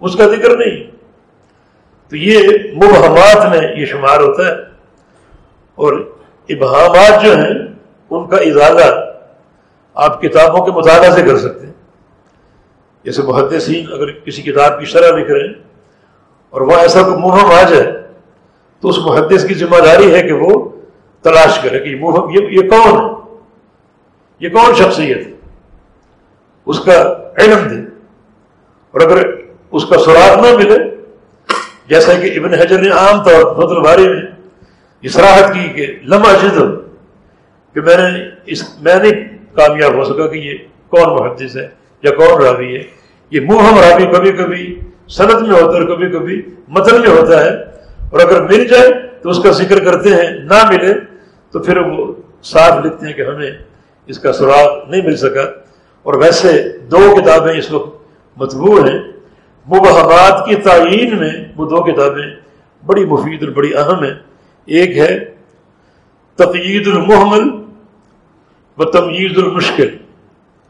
اس کا ذکر نہیں۔ تو یہ مبہمات میں یہ شمار ہوتا ہے۔ اور ابہامات جو ہیں، ان کا اضافہ آپ کتابوں کے مطالعہ سے کر سکتے ہیں۔ جیسے محدثین اگر کسی کتاب کی شرح لکھ رہے ہیں اور وہ ایسا کوئی مبہم آ جائے تو اس محدث کی ذمہ داری ہے کہ وہ تلاش کرے کہ مبہم یہ یہ کون ہے؟ یہ کون شخصیت؟ ہے اس کا علم دے۔ اور اگر اس کا سراغ نہ ملے، جیسا کہ ابن حجر نے عام طور پر الباری میں اصراحت کی کہ لمحہ جد کہ میں نے اس، میں نہیں کامیاب ہو سکا کہ یہ کون محدث ہے۔ یا کون راوی ہے؟ یہ مہم راوی کبھی کبھی، صنعت میں ہوتا ہے اور کبھی کبھی متن میں ہوتا ہے۔ اور اگر مل جائے تو اس کا ذکر کرتے ہیں، نہ ملے تو پھر وہ صاف لکھتے ہیں کہ ہمیں اس کا سراغ نہیں مل سکا۔ اور ویسے دو کتابیں اس وقت مطبوع ہیں۔ مبہمات کی تعین میں وہ دو کتابیں بڑی مفید اور بڑی اہم ہیں۔ ایک ہے تقید المحمل و تمیز المشکل۔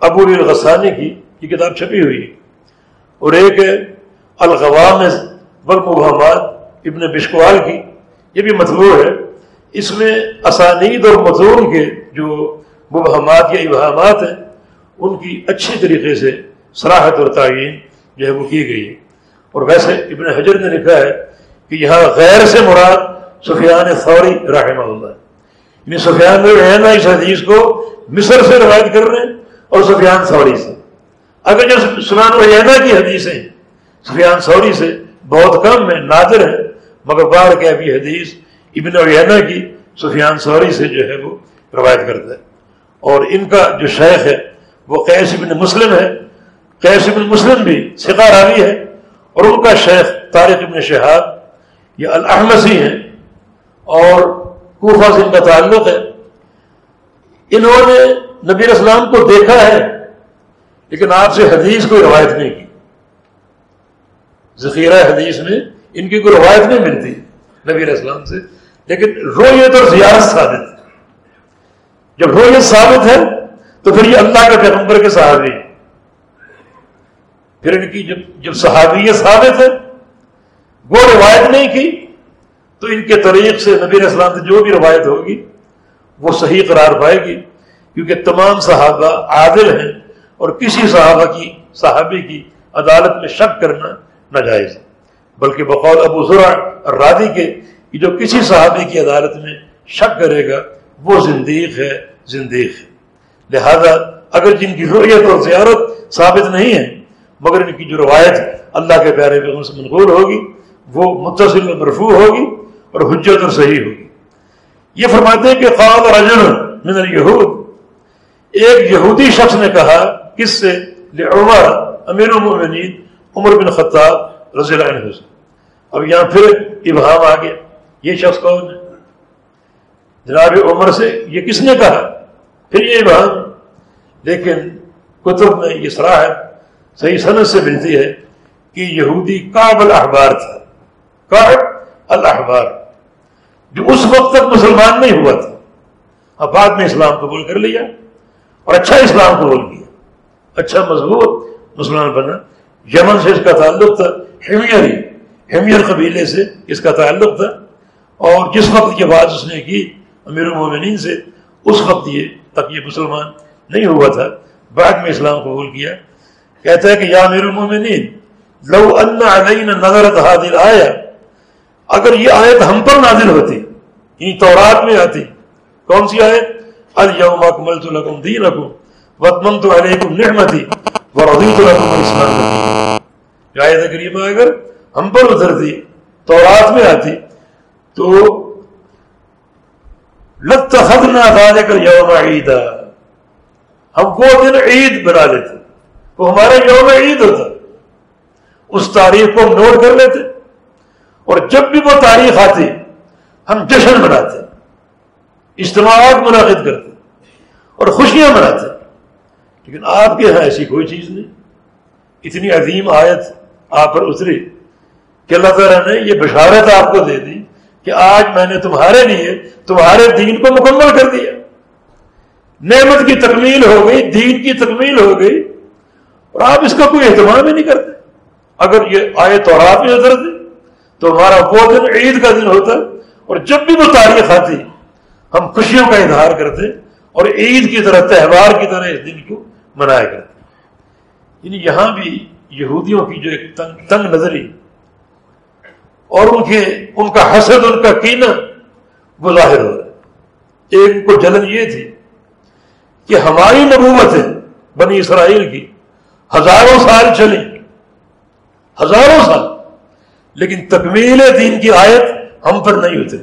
ابو الغسانی کی یہ کتاب چھپی ہوئی اور ایک ہے الغوام والمبہمات ابن بشکوال کی، یہ بھی مطبوع ہے۔ اس میں اسانید اور مضون کے جو مبہمات یا ابہامات ہیں، ان کی اچھی طریقے سے صلاحت اور تعین جو ہے وہ کی گئی اور ویسے ابن حجر نے لکھا ہے کہ یہاں غیر سے مراد سفیان فوری رحمہ اللہ۔ یعنی سفیان رحمہ اس حدیث کو مصر سے روایت کر رہے ہیں اور سفیان سوری سے۔ اگر جو سفیان رحمہ کی حدیثیں سفیان سوری سے بہت کم ہیں نادر ہیں مگر بار کے ابھی حدیث ابن اوینا کی سفیان سوری سے جو ہے وہ روایت کرتا ہے۔ اور ان کا جو شیخ ہے، وہ قیس ابن مسلم ہے۔ قیس ابن مسلم بھی سکا راوی ہے۔ اور ان کا شیخ طارق ابن شہاب یہ الحمسی ہیں۔ اور کوفہ سے ان کا تعلق ہے۔ انہوں نے نبی اسلام کو دیکھا ہے۔ لیکن آپ سے حدیث کوئی روایت نہیں کی۔ ذخیرہ حدیث میں ان کی کوئی روایت نہیں ملتی نبی اسلام سے۔ لیکن رویت اور زیارت ثابت۔ جب رویت ثابت ہے تو پھر یہ اللہ کے پیغمبر کے صحابی پھر ان کی جب جب صحابیت ثابت ہے، وہ روایت نہیں کی، تو ان کے طریق سے نبی اسلام سے جو بھی روایت ہوگی، وہ صحیح قرار پائے گی۔ کیونکہ تمام صحابہ عادل ہیں۔ اور کسی صحابہ کی، صحابی کی عدالت میں شک کرنا ناجائز ہے۔ بلکہ بقول ابو ذرا رادی کے، کہ جو کسی صحابی کی عدالت میں شک کرے گا، وہ زندیق ہے زندیق ہے۔ لہذا اگر جن کی رویت اور زیارت ثابت نہیں ہے، مگر ان کی جو روایت اللہ کے پیارے پہ سے منقول ہوگی، وہ متصل و مرفوع ہوگی اور حجت اور صحیح ہوگی۔ یہ فرماتے ہیں کہ قال رجل من الہود ایک یہودی شخص نے کہا کس سے؟ عمر امیر المؤمنین، عمر بن خطاب رضی اللہ عنہ سے۔ اب یہاں پھر ابہام آ گیا۔ یہ شخص کون ہے؟ جناب عمر سے یہ کس نے کہا؟ پھر یہ ابہام۔ لیکن کتب میں یہ سراہ ہے، صحیح صنعت سے ملتی ہے کہ یہودی کاب الاحبار تھا۔ کاب الاحبار۔ جو اس وقت تک مسلمان نہیں ہوا تھا۔ اب بعد میں اسلام قبول کر لیا اور اچھا اسلام قبول کیا۔ اچھا مضبوط مسلمان بنا یمن سے اس کا تعلق تھا ہیمیری ہیمیر قبیلے سے اس کا تعلق تھا۔ اور جس وقت یہ بات اس نے کی امیر المومنین سے، اس وقت یہ تک یہ مسلمان نہیں ہوا تھا۔ بعد میں اسلام قبول کیا۔ کہتا ہے کہ یا امیر المومنین، لو ان علینا نظرت حاضر آیا اگر یہ آیت ہم پر نازل ہوتی یعنی تورات میں آتی، کون سی آیت؟ اليوم اکملت لکم دینکم۔ واتممت علیکم نعمتی ورضیت لکم الاسلام دین آیت کریمہ اگر ہم پر اترتی، تورات میں آتی، تو لتخذنا ذالک اليوم عیدا ہم وہ دن عید بنا لیتے، وہ ہمارا یوم عید ہوتا۔ اس تاریخ کو ہم نوٹ کر لیتے، اور جب بھی وہ تاریخ آتی، ہم جشن مناتے، اجتماعات منعقد کرتے، اور خوشیاں مناتے۔ لیکن آپ کے یہاں ایسی کوئی چیز نہیں۔ اتنی عظیم آیت آپ پر اتری کہ اللہ تعالیٰ نے یہ بشارت آپ کو دے دی کہ آج میں نے تمہارے لیے تمہارے دین کو مکمل کر دیا۔ نعمت کی تکمیل ہو گئی، دین کی تکمیل ہو گئی اور آپ اس کا کوئی اہتمام ہی نہیں کرتے۔ اگر یہ آئے تو آپ ہی نظر دے تو ہمارا وہ دن عید کا دن ہوتا اور جب بھی وہ تاریخ آتی ہم خوشیوں کا اظہار کرتے اور عید کی طرح تہوار کی طرح اس دن کو منایا کرتے یعنی یہاں بھی یہودیوں کی جو ایک تنگ تنگ نظری اور ان کے، ان کا حسد، ان کا کینہ وہ ظاہر ہو رہا ہے۔ ایک کو جلن یہ تھی کہ ہماری نبوت ہے، بنی اسرائیل کی۔ ہزاروں سال چلی، ہزاروں سال۔ لیکن تکمیل دین کی آیت ہم پر نہیں اتری۔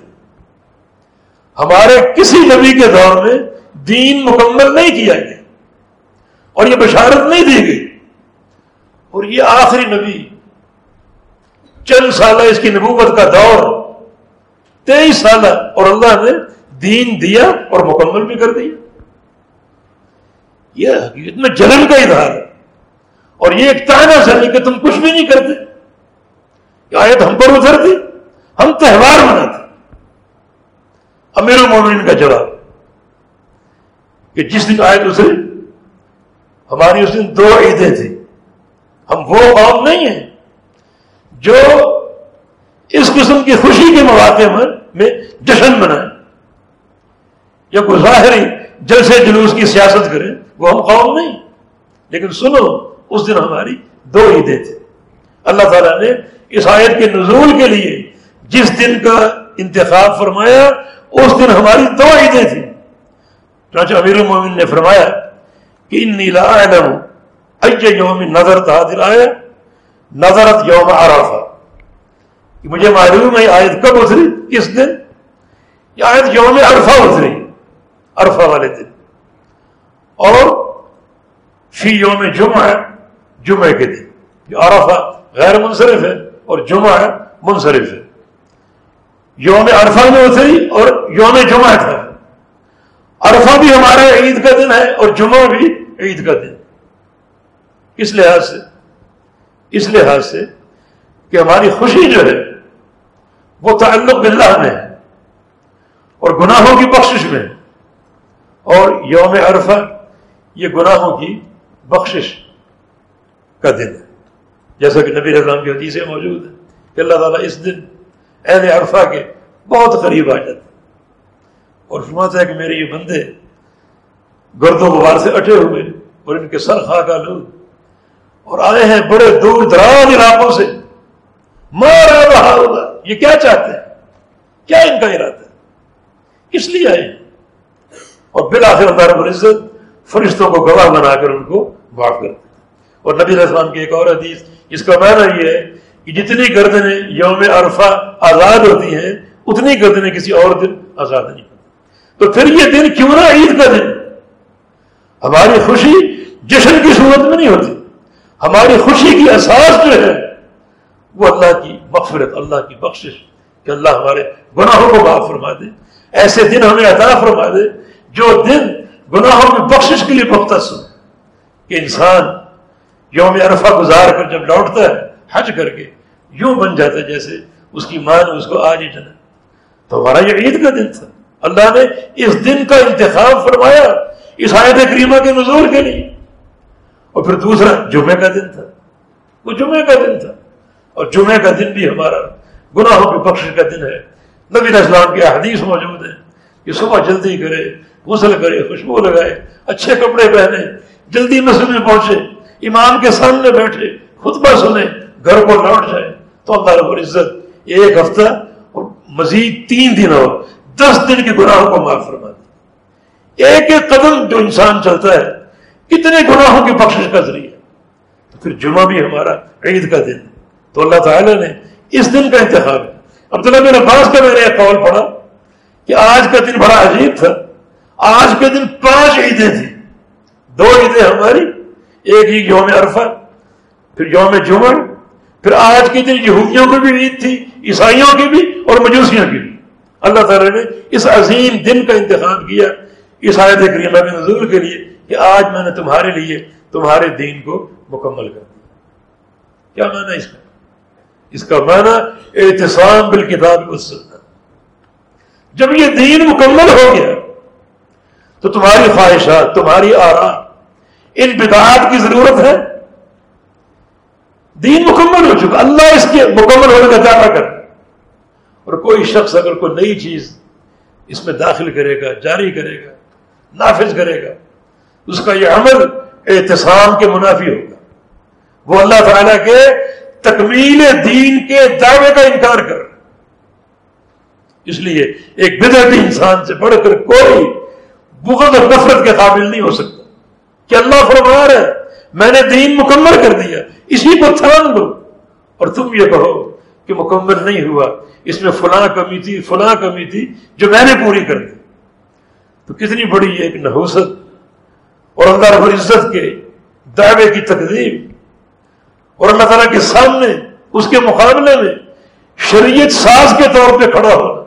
ہمارے کسی نبی کے دور میں دین مکمل نہیں کیا گیا۔ اور یہ بشارت نہیں دی گئی۔ اور یہ آخری نبی، چند سالہ اس کی نبوت کا دور، تیئیس سالہ، اور اللہ نے دین دیا اور مکمل بھی کر دیا یہ حقیقت میں جلن کا اظہار ہے۔ اور یہ ایک تانا سر کہ تم کچھ بھی نہیں کرتے۔ آیت ہم پر اترتی، ہم تہوار مناتے۔ امیر المومن کا جواب۔ کہ جس دن آیت اتری ہماری اس دن دو عیدیں تھیں۔ ہم وہ قوم نہیں ہیں جو اس قسم کی خوشی کے مواقع میں جشن منائے یا کوئی ظاہری جلسے جلوس کی سیاست کرے وہ ہم قوم نہیں۔ لیکن سنو، اس دن ہماری دو عیدیں تھیں۔ اللہ تعالیٰ نے اس آیت کے نزول کے لیے جس دن کا انتخاب فرمایا، اس دن ہماری دو عیدیں تھیں۔ چانچہ امیر المومن نے فرمایا کہ نیلا یوم نظر تحادر آیا نظرت یوم عرفہ کہ مجھے معلوم ہے آیت کب اتری؟ کس دن؟ یہ آیت یوم عرفہ اتری، عرفہ والے دن. اور فی یوم جمعہ جمعہ کے دن. جو عرفہ غیر منصرف ہے اور جمعہ منصرف ہے. یوم عرفہ میں اتری اور یوم جمعہ تھا. عرفہ بھی ہمارے عید کا دن ہے اور جمعہ بھی عید کا دن۔ اس لحاظ سے؟ اس لحاظ سے کہ ہماری خوشی جو ہے، وہ تعلق باللہ میں ہے اور گناہوں کی بخشش میں اور یوم عرفہ، یہ گناہوں کی بخشش کا دن ہے۔ جیسا کہ نبی رضام کی حدیثیں موجود ہیں کہ اللہ تعالیٰ اس دن اہل عرفہ کے بہت قریب آ جاتے اور فرماتا ہے کہ میرے یہ بندے گرد و غبار سے اٹھے ہوئے اور ان کے سر خاکہ لوگ اور آئے ہیں بڑے دور دراز علاقوں سے۔ مارا رہا ہوگا۔ یہ کیا چاہتے ہیں؟ کیا ان کا ارادہ ہے؟ کس لیے آئے ہیں؟ اور بالآخر اللہ رب العزت فرشتوں کو گواہ بنا کر ان کو معاف کرتے ہیں اور نبی السلام کی ایک اور حدیث اس کا معنی یہ ہے کہ جتنی گردنیں یوم عرفہ آزاد ہوتی ہیں، اتنی گردنیں کسی اور دن آزاد نہیں ہوتی۔ تو پھر یہ دن کیوں نہ عید کا دن؟ ہماری خوشی جشن کی صورت میں نہیں ہوتی۔ ہماری خوشی کی احساس جو ہے، وہ اللہ کی مغفرت، اللہ کی بخشش، کہ اللہ ہمارے گناہوں کو معاف فرما دے۔ ایسے دن ہمیں عطا فرما دے جو دن گناہوں کی بخشش کے لیے مختص ہو۔ کہ انسان یوم عرفہ گزار کر جب لوٹتا ہے، حج کر کے یوں بن جاتا ہے جیسے اس کی ماں نے اس کو آج ہی جنا۔ تو ہمارا یہ عید کا دن تھا۔ اللہ نے اس دن کا انتخاب فرمایا۔ اس آیت کریمہ کے نزول کے لیے۔ اور پھر دوسرا جمعے کا دن تھا۔ وہ جمعے کا دن تھا۔ اور جمعے کا دن بھی ہمارا گناہوں کی بخش کا دن ہے۔ نبی اسلام کے حدیث موجود ہیں۔ کہ صبح جلدی کرے، غسل کرے، خوشبو لگائے، اچھے کپڑے پہنے، جلدی مسجد میں پہنچے، امام کے سامنے بیٹھے، خطبہ سنے، گھر کو لوٹ جائے۔ تو اللہ رب العزت ایک ہفتہ اور مزید تین دن اور دس دن کے گناہوں کو معاف فرما ایک ایک قدم جو انسان چلتا ہے، کتنے گناہوں کی بخشش کا ذریعہ تو پھر جمعہ بھی ہمارا عید کا دن تو اللہ تعالیٰ نے اس دن کا انتخاب ہے۔ عبداللہ بن عباس کا میں نے ایک قول پڑھا کہ آج کا دن بڑا عجیب تھا۔ آج کے دن پانچ عیدیں تھیں۔ دو عیدیں ہماری، ایک ہی یوم عرفہ، پھر یوم جمعہ، پھر آج کے دن یہودیوں کی بھی عید تھی، عیسائیوں کی بھی اور مجوسیوں کی بھی۔ اللہ تعالیٰ نے اس عظیم دن کا انتخاب کیا۔ اس آیت کریمہ میں نزول کے لیے کہ آج میں نے تمہارے لیے تمہارے دین کو مکمل کر دیا۔ کیا معنی اس کا؟ اس کا معنی احتسام بالکتاب السنہ۔ جب یہ دین مکمل ہو گیا تو تمہاری خواہشات، تمہاری آرام ان بدعات کی ضرورت ہے۔ دین مکمل ہو چکا، اللہ اس کے مکمل ہونے کا دعویٰ کر۔ اور کوئی شخص اگر کوئی نئی چیز اس میں داخل کرے گا، جاری کرے گا نافذ کرے گا۔ اس کا یہ عمل احتسام کے منافی ہوگا۔ وہ اللہ تعالیٰ کے تکمیل دین کے دعوے کا انکار کر اس لیے ایک بدرتی انسان سے بڑھ کر کوئی بغض اور نفرت کے قابل نہیں ہو سکتا۔ کہ اللہ فرما ہے، میں نے دین مکمل کر دیا، اسی کو تھان دو اور تم یہ کہو کہ مکمل نہیں ہوا، اس میں فلاں کمی تھی، فلاں کمی تھی جو میں نے پوری کر دی۔ تو کتنی بڑی ایک نحوست اور اللہ رب العزت کے دعوے کی تقدیم اور اللہ تعالیٰ کے سامنے اس کے مقابلے میں شریعت ساز کے طور پہ کھڑا ہونا۔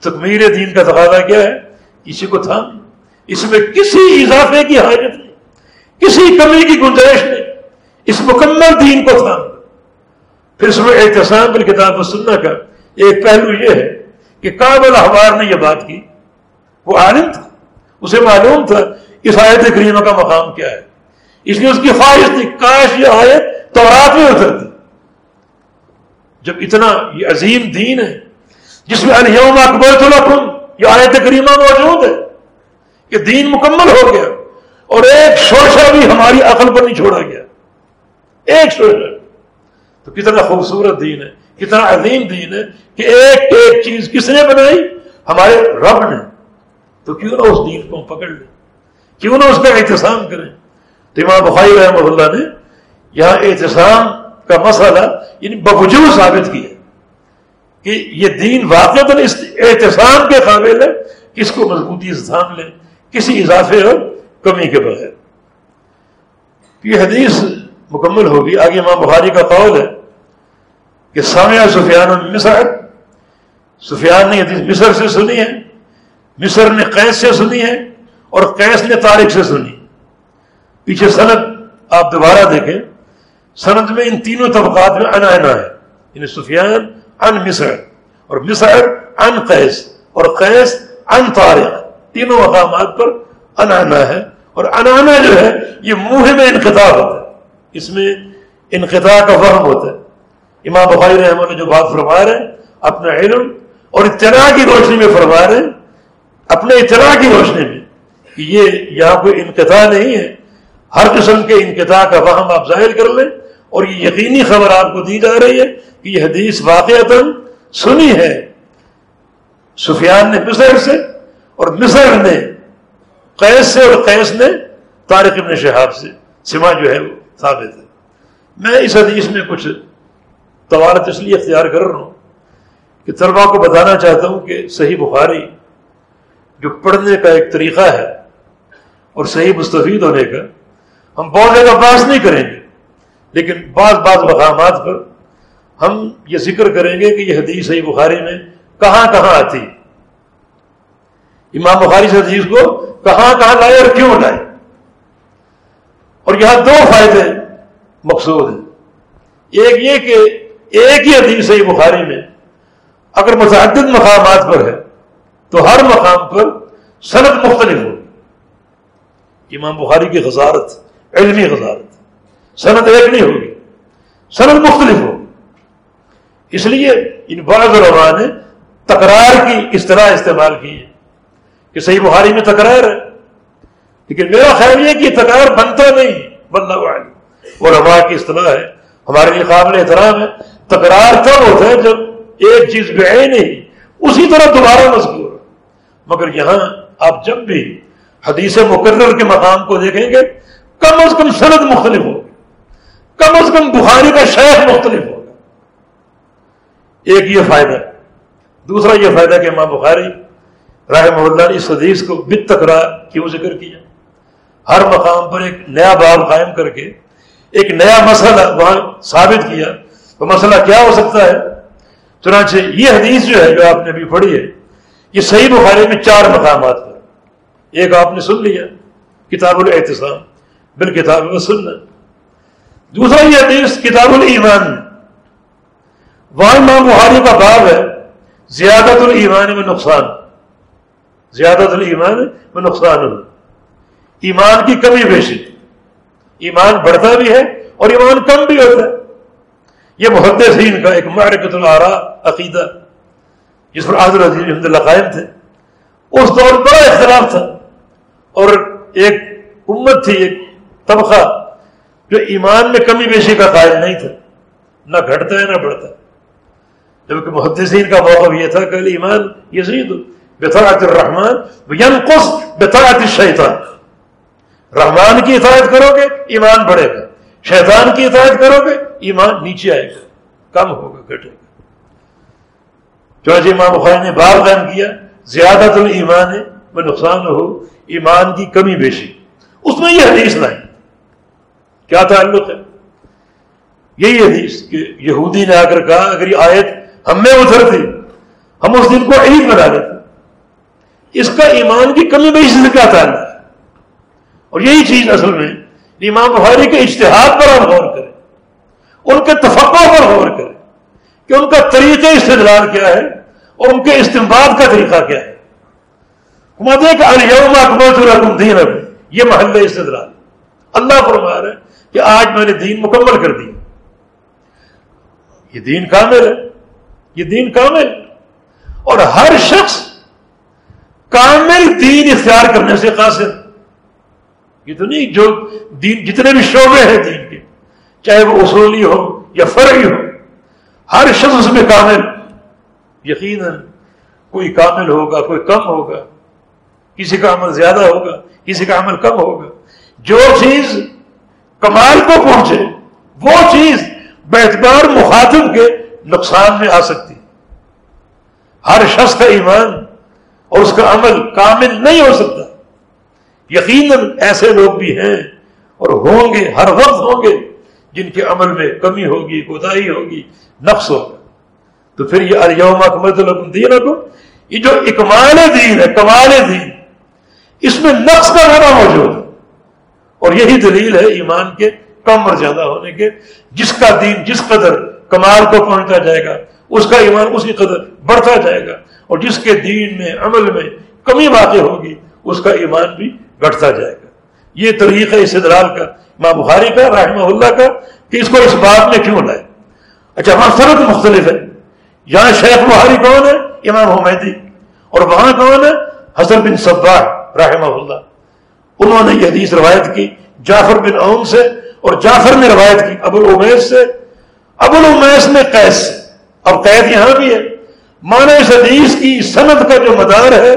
تکمیر دین کا تقاضا کیا ہے؟ اسی کو تھام۔ اس میں کسی اضافے کی حاجت نہیں، کسی کمی کی گنجائش نہیں۔ اس مکمل دین کو تھا پھر اس میں احتسام بل کتاب و سننا کا ایک پہلو یہ ہے کہ کابل احبار نے یہ بات کی۔ وہ عالم تھا اسے معلوم تھا اس آیت کریمہ کا مقام کیا ہے۔ اس لیے اس کی خواہش تھی، کاش یہ آیت تورات میں اترتی۔ جب اتنا یہ عظیم دین ہے، جس میں الحم اکبر تو یہ آیت کریمہ موجود ہے کہ دین مکمل ہو گیا اور ایک شوشہ بھی ہماری عقل پر نہیں چھوڑا گیا۔ ایک شوشہ تو کتنا خوبصورت دین ہے، کتنا عظیم دین ہے کہ ایک ایک چیز کس نے بنائی؟ ہمارے رب نے۔ تو کیوں نہ اس دین کو پکڑ لیں؟ کیوں نہ اس کا احتسام کریں؟ تو امام بخاری رحمہ اللہ نے یہاں احتسام کا مسئلہ یعنی بوجود ثابت کیا کہ یہ دین واقع اس احتسام کے قابل ہے کہ اس کو مضبوطی سے تھام لیں، کسی اضافے اور کمی کے بغیر۔ یہ حدیث مکمل ہوگی۔ آگے امام بخاری کا قول ہے کہ سامعہ سفیان مصر سفیان نے حدیث مصر سے سنی ہے۔ مصر نے قیس سے سنی ہے اور قیس نے تاریخ سے سنی پیچھے سند آپ دوبارہ دیکھیں۔ سند میں ان تینوں طبقات میں انا انا ہے۔ یعنی سفیان ان مصر اور مصر ان قیس اور قیس ان طارق۔ تینوں مقامات پر انانا ہے اور انانا جو ہے، یہ منہ میں انقطاع ہوتا ہے۔ اس میں انقطاع کا وہم ہوتا ہے۔ امام بخاری رحمہ نے جو بات فرما رہے ہیں، اپنا علم اور اطلاع کی روشنی میں فرما رہے ہیں۔ اپنے اطلاع کی روشنی میں کہ یہ یہاں کوئی انقطاع نہیں ہے۔ ہر قسم کے انقطاع کا وہم آپ ظاہر کر لیں اور یہ یقینی خبر آپ کو دی جا رہی ہے کہ یہ حدیث واقع سنی ہے۔ سفیان نے مصر سے اور مصر نے قیس سے اور قیس نے طارق ابن شہاب سے سما جو ہے وہ ثابت ہے۔ میں اس حدیث میں کچھ طوالت اس لیے اختیار کر رہا ہوں کہ طلبا کو بتانا چاہتا ہوں کہ صحیح بخاری جو پڑھنے کا ایک طریقہ ہے اور صحیح مستفید ہونے کا، ہم بہت زیادہ باس نہیں کریں گے۔ لیکن بعض بعض مقامات پر ہم یہ ذکر کریں گے کہ یہ حدیث صحیح بخاری میں کہاں کہاں آتی امام بخاری سے حدیث کو کہاں کہاں لائے اور کیوں لائے۔ اور یہاں دو فائدے مقصود ہیں۔ ایک یہ کہ ایک ہی حدیث صحیح بخاری میں اگر متعدد مقامات پر ہے تو ہر مقام پر صنعت مختلف ہو۔ امام بخاری کی غزارت، علمی غزارت۔ صنعت ایک نہیں ہوگی صنعت مختلف ہو۔ اس لیے ان بعض علماء نے تکرار کی اصطلاح استعمال کی ہے کہ صحیح بخاری میں تکرار ہے۔ لیکن میرا خیال یہ کہ تکرار بنتا نہیں بندہ اور علماء کی اصطلاح ہے، ہمارے لیے قابل احترام ہے۔ تکرار کب ہوتا ہے جب ایک چیز بے نہیں اسی طرح دوبارہ مذکور۔ مگر یہاں آپ جب بھی حدیث مقرر کے مقام کو دیکھیں گے، کم از کم سند مختلف ہوگی۔ کم از کم بخاری کا شیخ مختلف ہوگا۔ ایک یہ فائدہ، دوسرا یہ فائدہ کہ امام بخاری رحمہ اللہ نے اس حدیث کو بت تکرا کیوں ذکر کیا؟ ہر مقام پر ایک نیا باب قائم کر کے ایک نیا مسئلہ وہاں ثابت کیا۔ تو مسئلہ کیا ہو سکتا ہے؟ چنانچہ یہ حدیث جو ہے جو آپ نے ابھی پڑھی ہے یہ صحیح بخاری میں چار مقامات پر ایک آپ نے سن لیا، کتاب الاحتسام بال کتاب و سننا دوسرا یہ حدیث، کتاب الایمان۔ وہاں امام بخاری کا باب ہے، زیادت الایمان میں نقصان۔ زیادت الایمان میں نقصان ایمان کی کمی بیشی۔ ایمان بڑھتا بھی ہے اور ایمان کم بھی ہوتا ہے۔ یہ محدثین کا ایک معرکت العرا عقیدہ۔ جس پر آزر عظیم الحمد اللہ قائم تھے، اس دور بڑا اختلاف تھا۔ اور ایک امت تھی، ایک طبقہ جو ایمان میں کمی بیشی کا قائل نہیں تھا۔ نہ گھٹتا ہے، نہ بڑھتا۔ جبکہ محدثین کا موقع یہ تھا کہ ایمان یزید، بطاعت الرحمن ینقص بطاعت الشیطان۔ رحمان کی اطاعت کرو گے ایمان بڑھے گا۔ شیطان کی اطاعت کرو گے ایمان نیچے آئے گا۔ کم ہوگا، گھٹے گا۔ چوجہ امام بخاری نے بار قائم کیا زیادہ تر ایمان ہے، میں نقصان نہ ہو، ایمان کی کمی بیشی۔ اس میں یہ حدیث لائیں کیا تعلق ہے؟ یہی حدیث کہ یہودی نے آ کر کہا، اگر یہ آیت ہم میں اترتی ہم اس دن کو عید بنا لیتے اس کا ایمان کی کمی بیشی سے کیا تعلق ہے؟ اور یہی چیز اصل میں امام بخاری کے اشتہاد پر ہم غور کریں۔ ان کے تفقع پر غور کریں۔ کہ ان کا طریقہ استدلال کیا ہے اور ان کے استعمال کا طریقہ کیا ہے۔ اکبر دین اب یہ محل استدلال۔ اللہ فرما رہا ہے کہ آج میں نے دین مکمل کر دیا۔ یہ دین کامل ہے، یہ دین کامل۔ اور ہر شخص کامل دین اختیار کرنے سے قاصر۔ یہ تو نہیں، جو دین، جتنے بھی شعبے ہیں دین کے، چاہے وہ اصولی ہو یا فرعی ہو ہر شخص اس میں کامل۔ یقیناً کوئی کامل ہوگا، کوئی کم ہوگا۔ کسی کا عمل زیادہ ہوگا، کسی کا عمل کم ہوگا۔ جو چیز کمال کو پہنچے، وہ چیز بیتبار مخاطب کے نقصان میں آ سکتی۔ ہر شخص کا ایمان اور اس کا عمل کامل نہیں ہو سکتا۔ یقیناً ایسے لوگ بھی ہیں اور ہوں گے، ہر وقت ہوں گے، جن کے عمل میں کمی ہوگی کوتاہی ہوگی نقص ہوگا تو پھر یہ اریوم اکمت الحکم دین کو یہ جو اکمال دین ہے، کمال دین، اس میں نقص کا ہونا موجود ہے۔ اور یہی دلیل ہے ایمان کے کم اور زیادہ ہونے کے، جس کا دین، جس قدر کمال کو پہنچتا جائے گا، اس کا ایمان اسی قدر بڑھتا جائے گا۔ اور جس کے دین میں، عمل میں کمی واقع ہوگی، اس کا ایمان بھی گھٹتا جائے گا۔ یہ طریقہ اس ادرال کا ماں بخاری کا، رحمہ اللہ کا، کہ اس کو اس بات میں کیوں لائے؟ اچھا وہاں سرد مختلف ہے۔ یہاں شیخ بخاری کون ہے؟ امام حمیدی۔ اور وہاں کون ہے؟ حسن بن صبا رحمہ اللہ۔ انہوں نے یہ حدیث روایت کی، جعفر بن اون سے اور جعفر نے روایت کی، ابو امیش سے۔ ابو امیش نے قیس اب قید یہاں بھی ہے۔ مانا اس حدیث کی صنعت کا جو مدار ہے،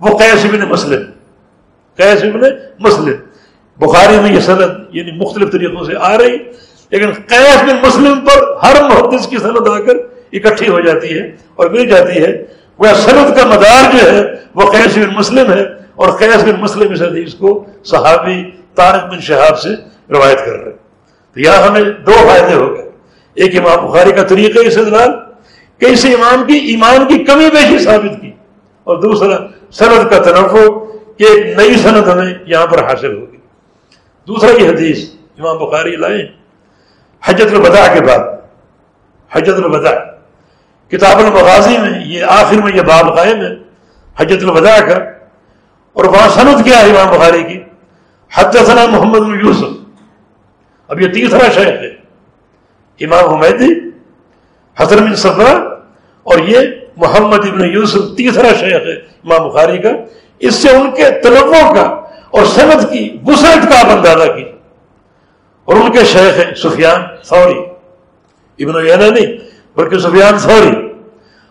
وہ قیس بن مسلم۔ قیس بن مسلم۔ بخاری میں یہ صنعت یعنی مختلف طریقوں سے آ رہی۔ لیکن قیس بن مسلم پر ہر محدث کی صنعت آ کر اکٹھی ہو جاتی ہے اور مل جاتی ہے۔ وہ صنعت کا مدار جو ہے وہ قیس بن مسلم ہے اور قیس بن مسلم اس حدیث کو صحابی طارق بن شہاب سے روایت کر رہے تو یہاں ہمیں دو فائدے ہو گئے۔ ایک امام بخاری کا طریقہ اس ادلال کہ اس امام کی ایمان کی کمی بیشی ثابت کی۔ اور دوسرا، سند کا تنفع کہ ایک نئی سند ہمیں یہاں پر حاصل ہوگی دوسرا یہ حدیث امام بخاری لائے۔ حجت البداع کے بعد، حجت البداع کتاب المغازی میں، یہ آخر میں یہ باب قائم ہے، حجت الوداع کا۔ اور وہاں سند کیا ہے امام بخاری کی؟ حدثنا محمد بن یوسف۔ اب یہ تیسرا شیخ ہے، امام حمیدی، حضرت بن صفا اور یہ محمد ابن یوسف تیسرا شیخ ہے امام بخاری کا۔ اس سے ان کے تنوع کا اور صنعت کی وسعت کا اندازہ کی اور ان کے شیخ ہیں سفیان، سوری، ابن یعنی نہیں، بلکہ سفیان سوری،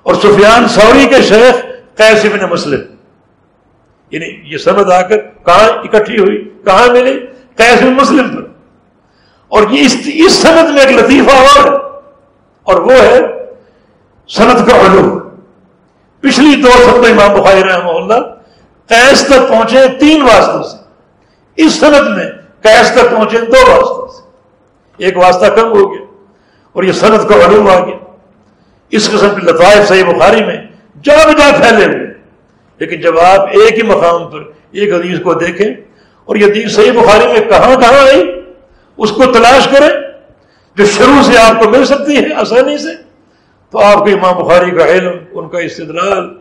اور سفیان سوری کے شیخ قیس ابن مسلم۔ یعنی یہ سند آ کر کہاں اکٹھی ہوئی، کہاں ملی؟ قیس ابن مسلم پر۔ اور یہ اس سند میں ایک لطیفہ اور ہے اور وہ ہے سند کا علوم۔ پچھلی دو سند امام بخاری رحمہ اللہ قیس تک پہنچے تین واسطوں سے۔ اس سند میں قیس تک پہنچے، دو واسطوں سے۔ ایک واسطہ کم ہو گیا اور یہ سند کا علوم آ گیا۔ اس قسم کی لطائف صحیح بخاری میں جا بجا پھیلے ہوئے۔ لیکن جب آپ ایک ہی مقام پر ایک حدیث کو دیکھیں اور یہ حدیث صحیح بخاری میں کہاں کہاں آئی، اس کو تلاش کریں۔ جو شروع سے آپ کو مل سکتی ہے آسانی سے، تو آپ کو امام بخاری کا علم، ان کا استدلال،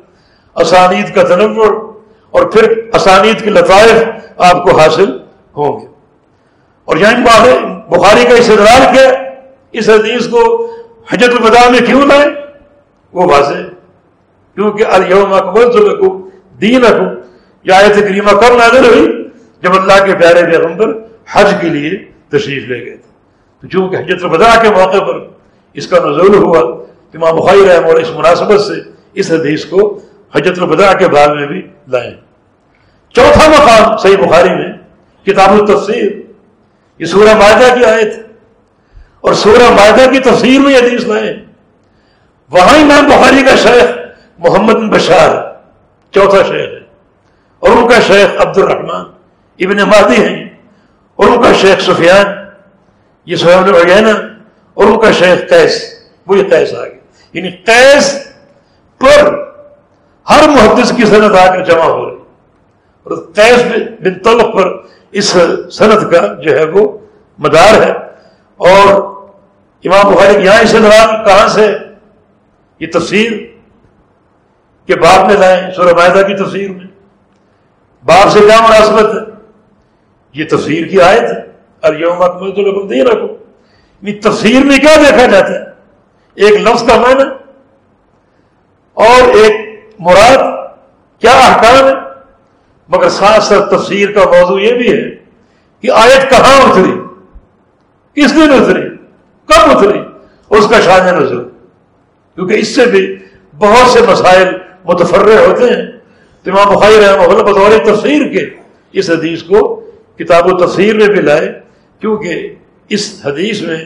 اسانید کا تنور اور پھر اسانید کے لطائف آپ کو حاصل ہوں گے۔ اور یعنی یہاں بخاری کا استدلال کیا اس حدیث کو حجت البدا میں کیوں لائے وہ واضح کیونکہ الوم اکبر دین اکو یا آیت کریمہ کب نازل ہوئی جب اللہ کے پیارے پیغمبر حج کے لیے تشریف لے گئے تھے۔ تو چونکہ حجت البدا کے موقع پر اس کا نزول ہوا کہ ماں بخاری رحم اور اس مناسبت سے اس حدیث کو حجت البدا کے بعد میں بھی لائیں۔ چوتھا مقام صحیح بخاری میں کتاب التفسیر۔ یہ سورہ معاہدہ کی آیت اور سورہ معاہدہ کی تفسیر میں حدیث لائیں وہاں امام بخاری کا شیخ محمد بن بشار چوتھا شیخ ہے۔ اور ان کا شیخ عبد الرحمان ابن مادی ہیں۔ اور ان کا شیخ سفیان، یہ سفیان العینہ اور ان کا شیخ قیس، وہی قیس آ گیا یعنی قیس پر ہر محدث کی صنعت آ کر جمع ہو رہی۔ اور قیس بن طلق پر اس صنعت کا جو ہے وہ مدار ہے۔ اور امام بخاری یہاں اس دوران کہاں سے یہ تفسیر کے باپ میں لائیں، سورہ معاہدہ کی تفسیر میں۔ باپ سے کیا مناسبت ہے؟ یہ تفسیر کی آیت ہے۔ اریوم اکمل تو لوگ نہیں یعنی رکھو تفسیر میں کیا دیکھا جاتا ہے؟ ایک لفظ کا معنی اور ایک مراد کیا احکام ہے مگر ساتھ ساتھ تفسیر کا موضوع یہ بھی ہے کہ آیت کہاں اتری؟ کس دن اتری؟ کب اتری؟ اس کا شاہ نظر کیونکہ اس سے بھی بہت سے مسائل متفرع ہوتے ہیں۔ تو امام بخاری رحمہ اللہ بطور تفسیر کے اس حدیث کو کتاب و تفسیر میں بھی لائے، کیونکہ اس حدیث میں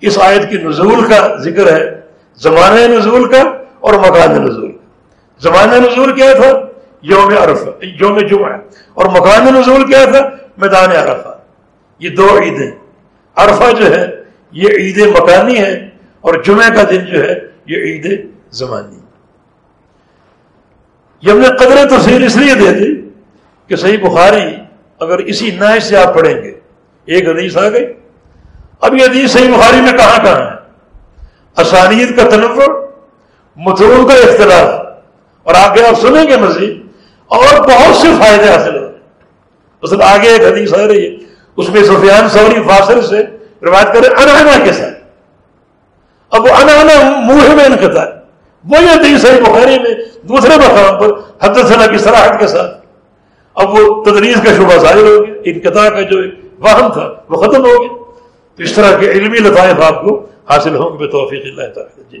اس آیت کی نزول کا ذکر ہے زمانہ نزول کا اور مکان نزول کا۔ زمانہ نزول کیا تھا؟ یوم عرفہ، یوم جمعہ۔ اور مکان نزول کیا تھا؟ میدان عرفہ۔ یہ دو عیدیں عرفہ جو ہے، یہ عید مکانی ہے اور جمعہ کا دن جو ہے، یہ عید زمانی۔ یہ ہم نے قدر تفصیل اس لیے دے دی کہ صحیح بخاری اگر اسی نائ سے آپ پڑھیں گے، ایک حدیث آ گئی۔ اب یہ حدیث صحیح بخاری میں کہاں کہاں ہے؟ اسانیت کا تنوع مترون کا اختلاف۔ اور آگے آپ سنیں گے مزید اور بہت سے فائدے حاصل ہو مثلا آگے ایک حدیث آ رہی ہے، اس میں سفیان سوری فاصل سے روایت کرے انہنا کے ساتھ۔ اب وہ انہنا منہ میں انقطاع۔ ہے وہی حدیث ہے بخاری میں دوسرے مقام پر حد ثنا کی سراہٹ کے ساتھ۔ اب وہ تدریس کا شعبہ ظاہر ہو گیا، انقطاع کا جو واہن تھا وہ ختم ہو گیا۔ تو اس طرح کے علمی لطائف آپ کو حاصل ہوں گے توفیق اللہ تعالیٰ۔ جی۔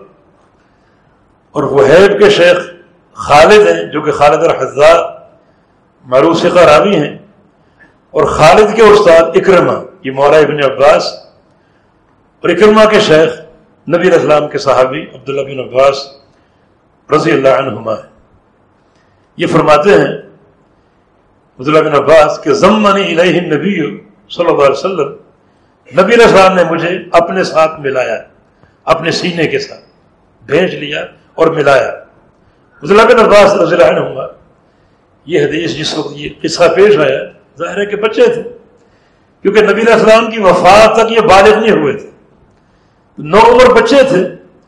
اور وہیب کے شیخ خالد ہیں، جو کہ خالد الحضا معروف سے راوی ہیں۔ اور خالد کے استاد اکرما یہ مولا ابن عباس۔ اور اکرما کے شیخ نبی اسلام کے صحابی عبداللہ بن عباس رضی اللہ عنہما ہے یہ فرماتے ہیں، عبداللہ بن عباس کہ ضمنی علیہ نبی صلی اللہ علیہ وسلم، نبی علیہ السلام نے مجھے اپنے ساتھ ملایا، اپنے سینے کے ساتھ، بھیج لیا۔ اور ملایا۔ عبداللہ بن عباس رضی اللہ عنہما یہ حدیث جس وقت یہ قصہ پیش آیا، ظاہر ہے کہ بچے تھے۔ کیونکہ نبی علیہ السلام کی وفات تک یہ بالغ نہیں ہوئے تھے۔ نو عمر بچے تھے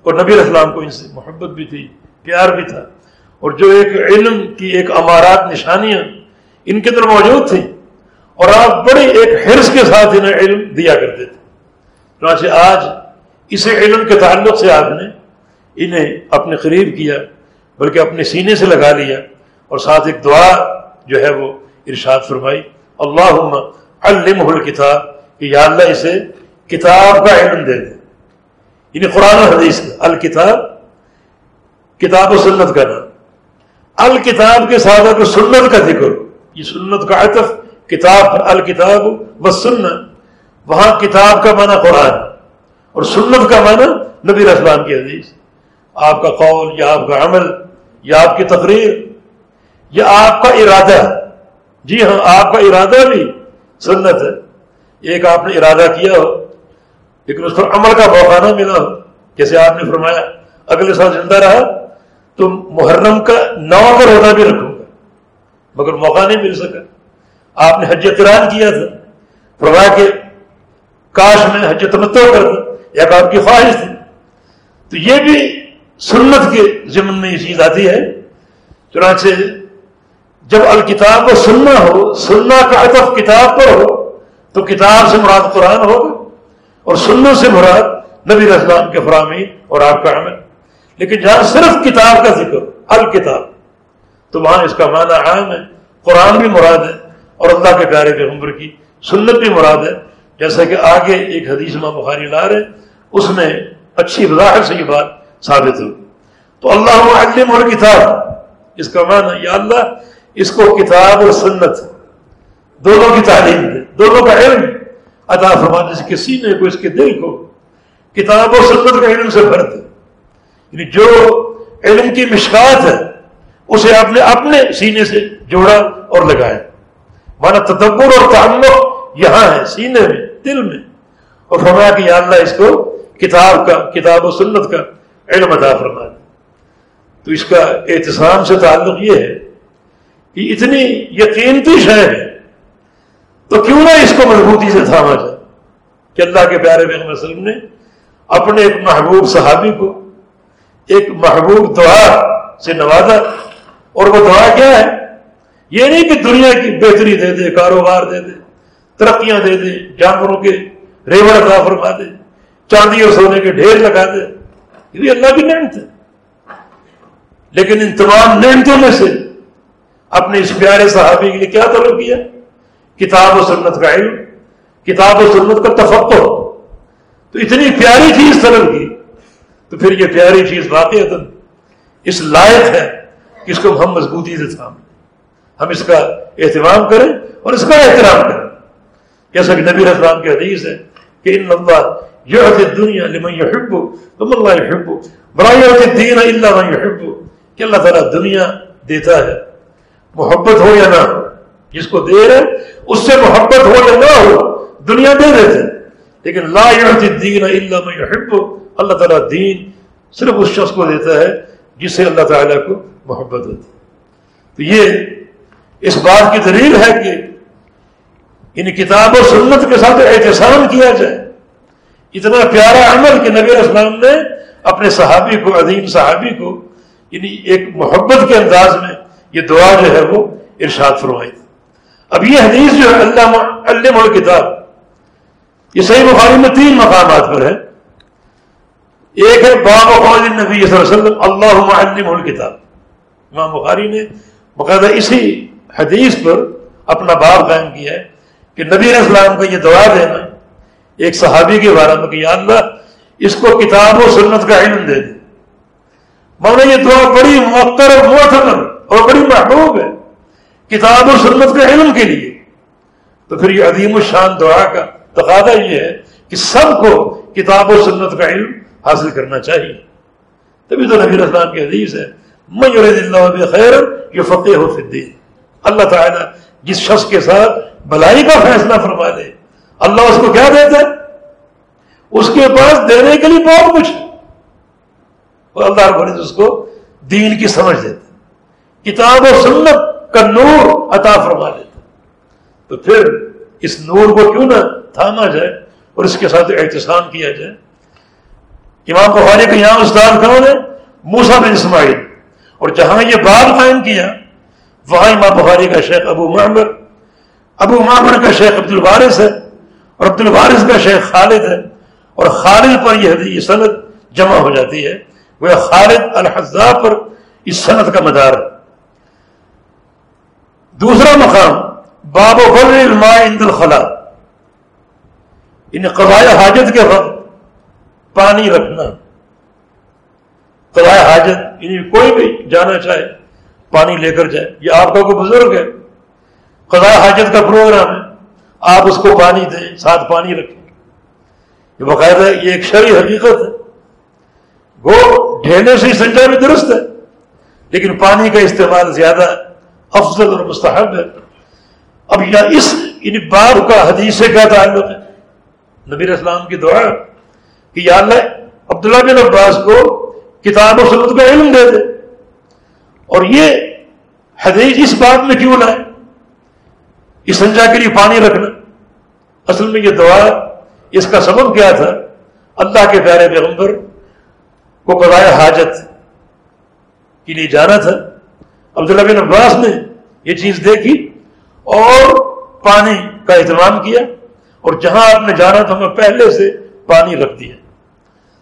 اور نبی علیہ السلام کو ان سے محبت بھی تھی، پیار بھی تھا۔ اور جو ایک علم کی ایک امارات نشانیاں ان کے اندر موجود تھیں، اور آپ بڑے ایک حرص کے ساتھ انہیں علم دیا کرتے تھے۔ چنانچہ آج اس علم کے تعلق سے آپ نے انہیں اپنے قریب کیا، بلکہ اپنے سینے سے لگا لیا اور ساتھ ایک دعا جو ہے وہ ارشاد فرمائی اللہ علم الکتاب، کہ یا اللہ اسے کتاب کا علم دے دے۔ یعنی قرآن و حدیث الکتاب، کتاب و سنت کا نام۔ الکتاب کے ساتھ اگر سنت کا ذکر یہ سنت کا عطف، کتاب، الکتاب و سنت، وہاں کتاب کا معنی قرآن اور سنت کا معنی نبی اسلام کی حدیث۔ آپ کا قول، یا آپ کا عمل، یا آپ کی تقریر، یا آپ کا ارادہ۔ جی ہاں آپ کا ارادہ بھی سنت ہے۔ ایک آپ نے ارادہ کیا ہو، لیکن اس پر عمل کا موقع نہ ملا ہو۔ جیسے آپ نے فرمایا، اگلے سال زندہ رہا، تو محرم کا نو کا روزہ بھی رکھوں گا۔ مگر موقع نہیں مل سکا۔ آپ نے حج قرآن کیا تھا۔ فرمایا کہ کاش میں حج تمتو کر دوں یا آپ کی خواہش تھی۔ تو یہ بھی سنت کے ضمن میں یہ چیز آتی ہے۔ چنانچہ جب الکتاب کو سننا ہو سننا کا عطف کتاب پر ہو، تو کتاب سے مراد قرآن ہوگا اور سننے سے مراد نبی اسلام کے فراہمی اور آپ کا عمل۔ لیکن جہاں صرف کتاب کا ذکر، الکتاب، تو وہاں اس کا معنی عام ہے۔ قرآن بھی مراد ہے اور اللہ کے پیارے پیغمبر کی سنت بھی مراد ہے۔ جیسا کہ آگے ایک حدیث ماں بخاری لا رہے، اس میں اچھی وضاحت سے یہ بات ثابت ہو۔ تو اللہ علم اور کتاب، اس کا معنی، یا اللہ، اس کو کتاب اور سنت، دونوں کی تعلیم دے، دونوں کا علم عطا فرما جس کے سینے کو اس کے دل کو کتاب و سنت کا علم سے بھر دے یعنی جو علم کی مشکات ہے، اسے آپ نے اپنے سینے سے جوڑا اور لگایا۔ مانا تدبر اور تعلق یہاں ہے، سینے میں، دل میں۔ اور فرمایا کہ یا اللہ، اس کو کتاب کا، کتاب و سنت کا علم عطا فرما دے تو اس کا احتسام سے تعلق یہ ہے کہ اتنی یقینتی شے ہے، تو کیوں نہ اس کو مضبوطی سے تھاما جائے کہ اللہ کے پیارے بین وسلم نے اپنے ایک محبوب صحابی کو ایک محبوب دعا سے نوازا۔ اور وہ دعا کیا ہے؟ یہ نہیں کہ دنیا کی بہتری دے دے، کاروبار دے دے، ترقیاں دے دے، جانوروں کے ریوڑ عطا فرما دے، چاندی اور سونے کے ڈھیر لگا دے۔ یہ بھی اللہ کی نعمت ہے لیکن ان تمام نعمتوں میں سے اپنے اس پیارے صحابی کے لیے کیا طلب کیا کتاب و سنت کا علم کتاب و سنت کا تفق تو اتنی پیاری چیز طلب کی تو پھر یہ پیاری چیز واقع اس لائق ہے کہ اس کو ہم مضبوطی سے تھام ہم اس کا اہتمام کریں اور اس کا احترام کریں جیسا کہ نبی اسلام کی حدیث ہے کہ ان اللہ دنیا لمن يحب تم اللہ يحب. بڑائی الدین الا من يحب. کہ اللہ تعالیٰ دنیا دیتا ہے. محبت ہو یا نہ ہو؟ جس کو دے رہے، اس سے محبت ہو یا نہ ہو، دنیا دے دیتے لیکن لا يعطي الدین الا من يحب. اللہ تعالیٰ دین صرف اس شخص کو دیتا ہے جس سے اللہ تعالیٰ کو محبت ہوتی تو یہ اس بات کی دلیل ہے کہ ان کتاب و سنت کے ساتھ احتسام کیا جائے. اتنا پیارا عمل کہ نبی اسلام نے اپنے صحابی کو، عظیم صحابی کو یعنی ایک محبت کے انداز میں یہ دعا جو ہے وہ ارشاد فرمائی۔ تھی اب یہ حدیث جو ہے اللہ علم کتاب یہ صحیح بخاری میں تین مقامات پر ہے۔ ایک ہے باب نبی صلی اللہ علیہ وسلم اللہ علم الکتاب۔ امام بخاری نے باقاعدہ اسی حدیث پر اپنا باب قائم کیا ہے کہ نبی علیہ السلام کو یہ دعا دینا ایک صحابی کے بارے میں کہ یا اللہ، اس کو کتاب و سنت کا علم دے دے۔ مولانا، یہ دعا بڑی معطر اور معتبر اور بڑی محبوب ہے۔ کتاب و سنت کے علم کے لیے۔ تو پھر یہ عظیم الشان دعا کا تقاضا یہ ہے کہ سب کو کتاب و سنت کا علم حاصل کرنا چاہیے۔ تبھی تو نبی السلام کی حدیث ہے اللہ خیر یہ فقح ہو فدین اللہ تعالیٰ جس شخص کے ساتھ بلائی کا فیصلہ فرما دے اللہ اس کو کیا دیتا ہے؟ اس کے پاس دینے کے لیے بہت کچھ اور اللہ رب اس کو دین کی سمجھ دیتا کتاب و سنت کا نور عطا فرما دیتا تو پھر اس نور کو کیوں نہ تھاما جائے اور اس کے ساتھ احتسام کیا جائے؟ امام بخاری کا یہاں استاد کون ہے موسا بن اسماعیل۔ اور جہاں یہ باب قائم کیا وہاں امام بخاری کا شیخ ابو معمر ابو معمر کا شیخ عبد الوارث ہے۔ اور عبد الوارث کا شیخ خالد ہے اور خالد پر یہ صنعت جمع ہو جاتی ہے۔ وہ خالد الحضا پر اس صنعت کا مدار ہے۔ دوسرا مقام، باب و عند الخلا۔ ان قضاء حاجت کے وقت پانی رکھنا۔ قضاء حاجت یعنی کوئی بھی جانا چاہے، پانی لے کر جائے، یہ آپ کا کوئی بزرگ ہے۔ قضاء حاجت کا پروگرام ہے۔ آپ اس کو پانی دیں، ساتھ پانی رکھیں۔ یہ باقاعدہ یہ ایک شرعی حقیقت ہے۔ وہ ڈھیلے سے سنجا بھی درست ہے، لیکن پانی کا استعمال زیادہ افضل اور مستحب ہے۔ اب یا اس ان باب کا حدیث سے کیا تعلق ہے۔ نبیر اسلام کی دعا کہ یا اللہ عبداللہ بن عباس کو کتاب و سنت کا علم دے دے۔ اور یہ حدیث اس بات میں کیوں لائے؟ اس سنجا کے لیے پانی رکھنا۔ اصل میں یہ دعا اس کا سبب کیا تھا؟ اللہ کے پیارے پیغمبر کو قضائے حاجت کے لیے جانا تھا۔ عبداللہ بن عباس نے یہ چیز دیکھی اور پانی کا اہتمام کیا اور جہاں آپ نے جانا تھا میں پہلے سے پانی رکھ دیا۔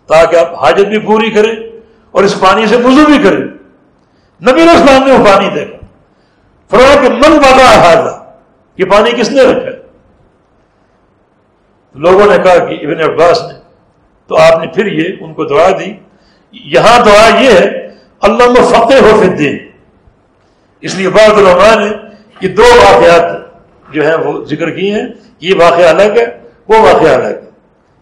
تاکہ آپ حاجت بھی پوری کریں اور اس پانی سے وضو بھی کریں۔ نبی اسلام نے وہ پانی دیکھا۔ فرما کہ من باغا حاضر یہ پانی کس نے رکھا؟ لوگوں نے کہا کہ ابن عباس نے۔ تو آپ نے پھر یہ ان کو دعا دی۔ یہاں دعا یہ ہے اللہ میں فتح ہو الدین۔ اس لیے بعض علماء نے یہ دو واقعات جو ہیں وہ ذکر کیے ہیں۔ یہ واقعہ الگ ہے، وہ واقعہ الگ ہے۔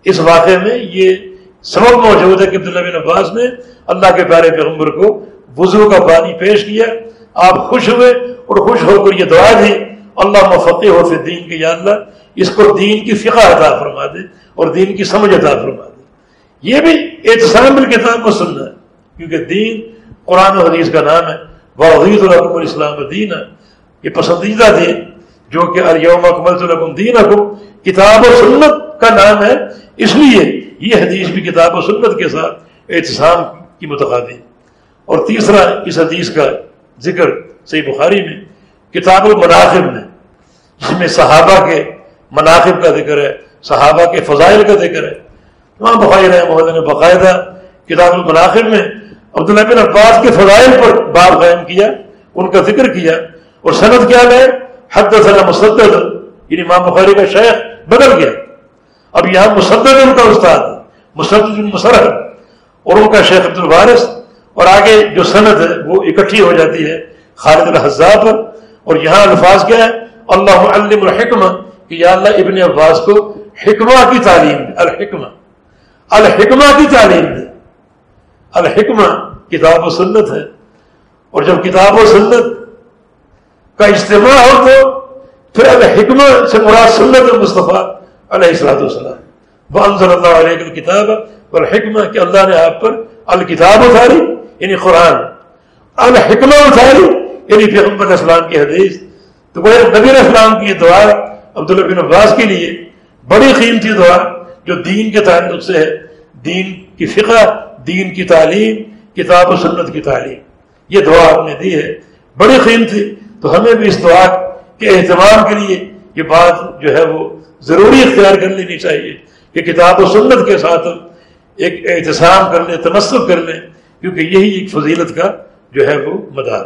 اس واقعے میں یہ سبب موجود ہے کہ عبداللہ بن عباس نے اللہ کے پیارے پیغمبر کو وضو کا پانی پیش کیا۔ آپ خوش ہوئے اور خوش ہو کر یہ دعا دی۔ اللہ مفقی ہو پھر دین کے یا اللہ اس کو دین کی فقہ عطا فرما دے اور دین کی سمجھ عطا فرما دے۔ یہ بھی احتسام الکتاب کو سننا ہے، کیونکہ دین قرآن و حدیث کا نام ہے۔ وحید الرحم الاسلام دین ہے یہ پسندیدہ دین جو کہ اریوم اکمل الرحم دین کتاب و سنت کا نام ہے۔ اس لیے یہ حدیث بھی کتاب و سنت کے ساتھ احتسام کی متقادی اور تیسرا، اس حدیث کا ذکر صحیح بخاری میں، کتاب المناخب میں۔ جس میں صحابہ کے مناقب کا ذکر ہے، صحابہ کے فضائل کا ذکر ہے۔ وہاں بخاری رحمہ نے باقاعدہ کتاب المناقب میں عبداللہ بن عباس کے فضائل پر باب قائم کیا، ان کا ذکر کیا اور صنعت کیا گئے حد مسدد یعنی امام بخاری کا شیخ بدل گیا۔ اب یہاں مسدد ان کا استاد، مسدد مسرح اور ان کا شیخ عبد الوارث اور آگے جو صنعت ہے، وہ اکٹھی ہو جاتی ہے خالد الحضا پر۔ اور یہاں الفاظ کیا ہے اللہ علم الحکمہ کہ یا اللہ ابن عباس کو حکمہ کی تعلیم دے الحکمہ الحکمہ کی تعلیم دے الحکمہ کتاب و سنت ہے اور جب کتاب و سنت کا اجتماع ہو تو پھر الحکمہ سے مراد سنت المصطفیٰ علیہ السلاۃ والسلام بانزل اللہ علیہ کتاب اور حکمہ کہ اللہ نے آپ پر الکتاب اتاری یعنی قرآن الحکمہ اتاری یعنی پیغمبر اسلام کی حدیث تو وہ نبی اسلام کی دعا عبداللہ بن عباس کے لیے بڑی قیمتی دعا جو دین کے تعلق سے ہے۔ دین کی فقہ، دین کی تعلیم، کتاب و سنت کی تعلیم۔ یہ دعا آپ نے دی ہے۔ بڑی قیمتی۔ تو ہمیں بھی اس دعا کے اہتمام کے لیے یہ بات جو ہے وہ ضروری اختیار کر لینی چاہیے کہ کتاب و سنت کے ساتھ ایک احتسام کر لیں تمسب کر لیں، کیونکہ یہی ایک فضیلت کا جو ہے وہ مدار۔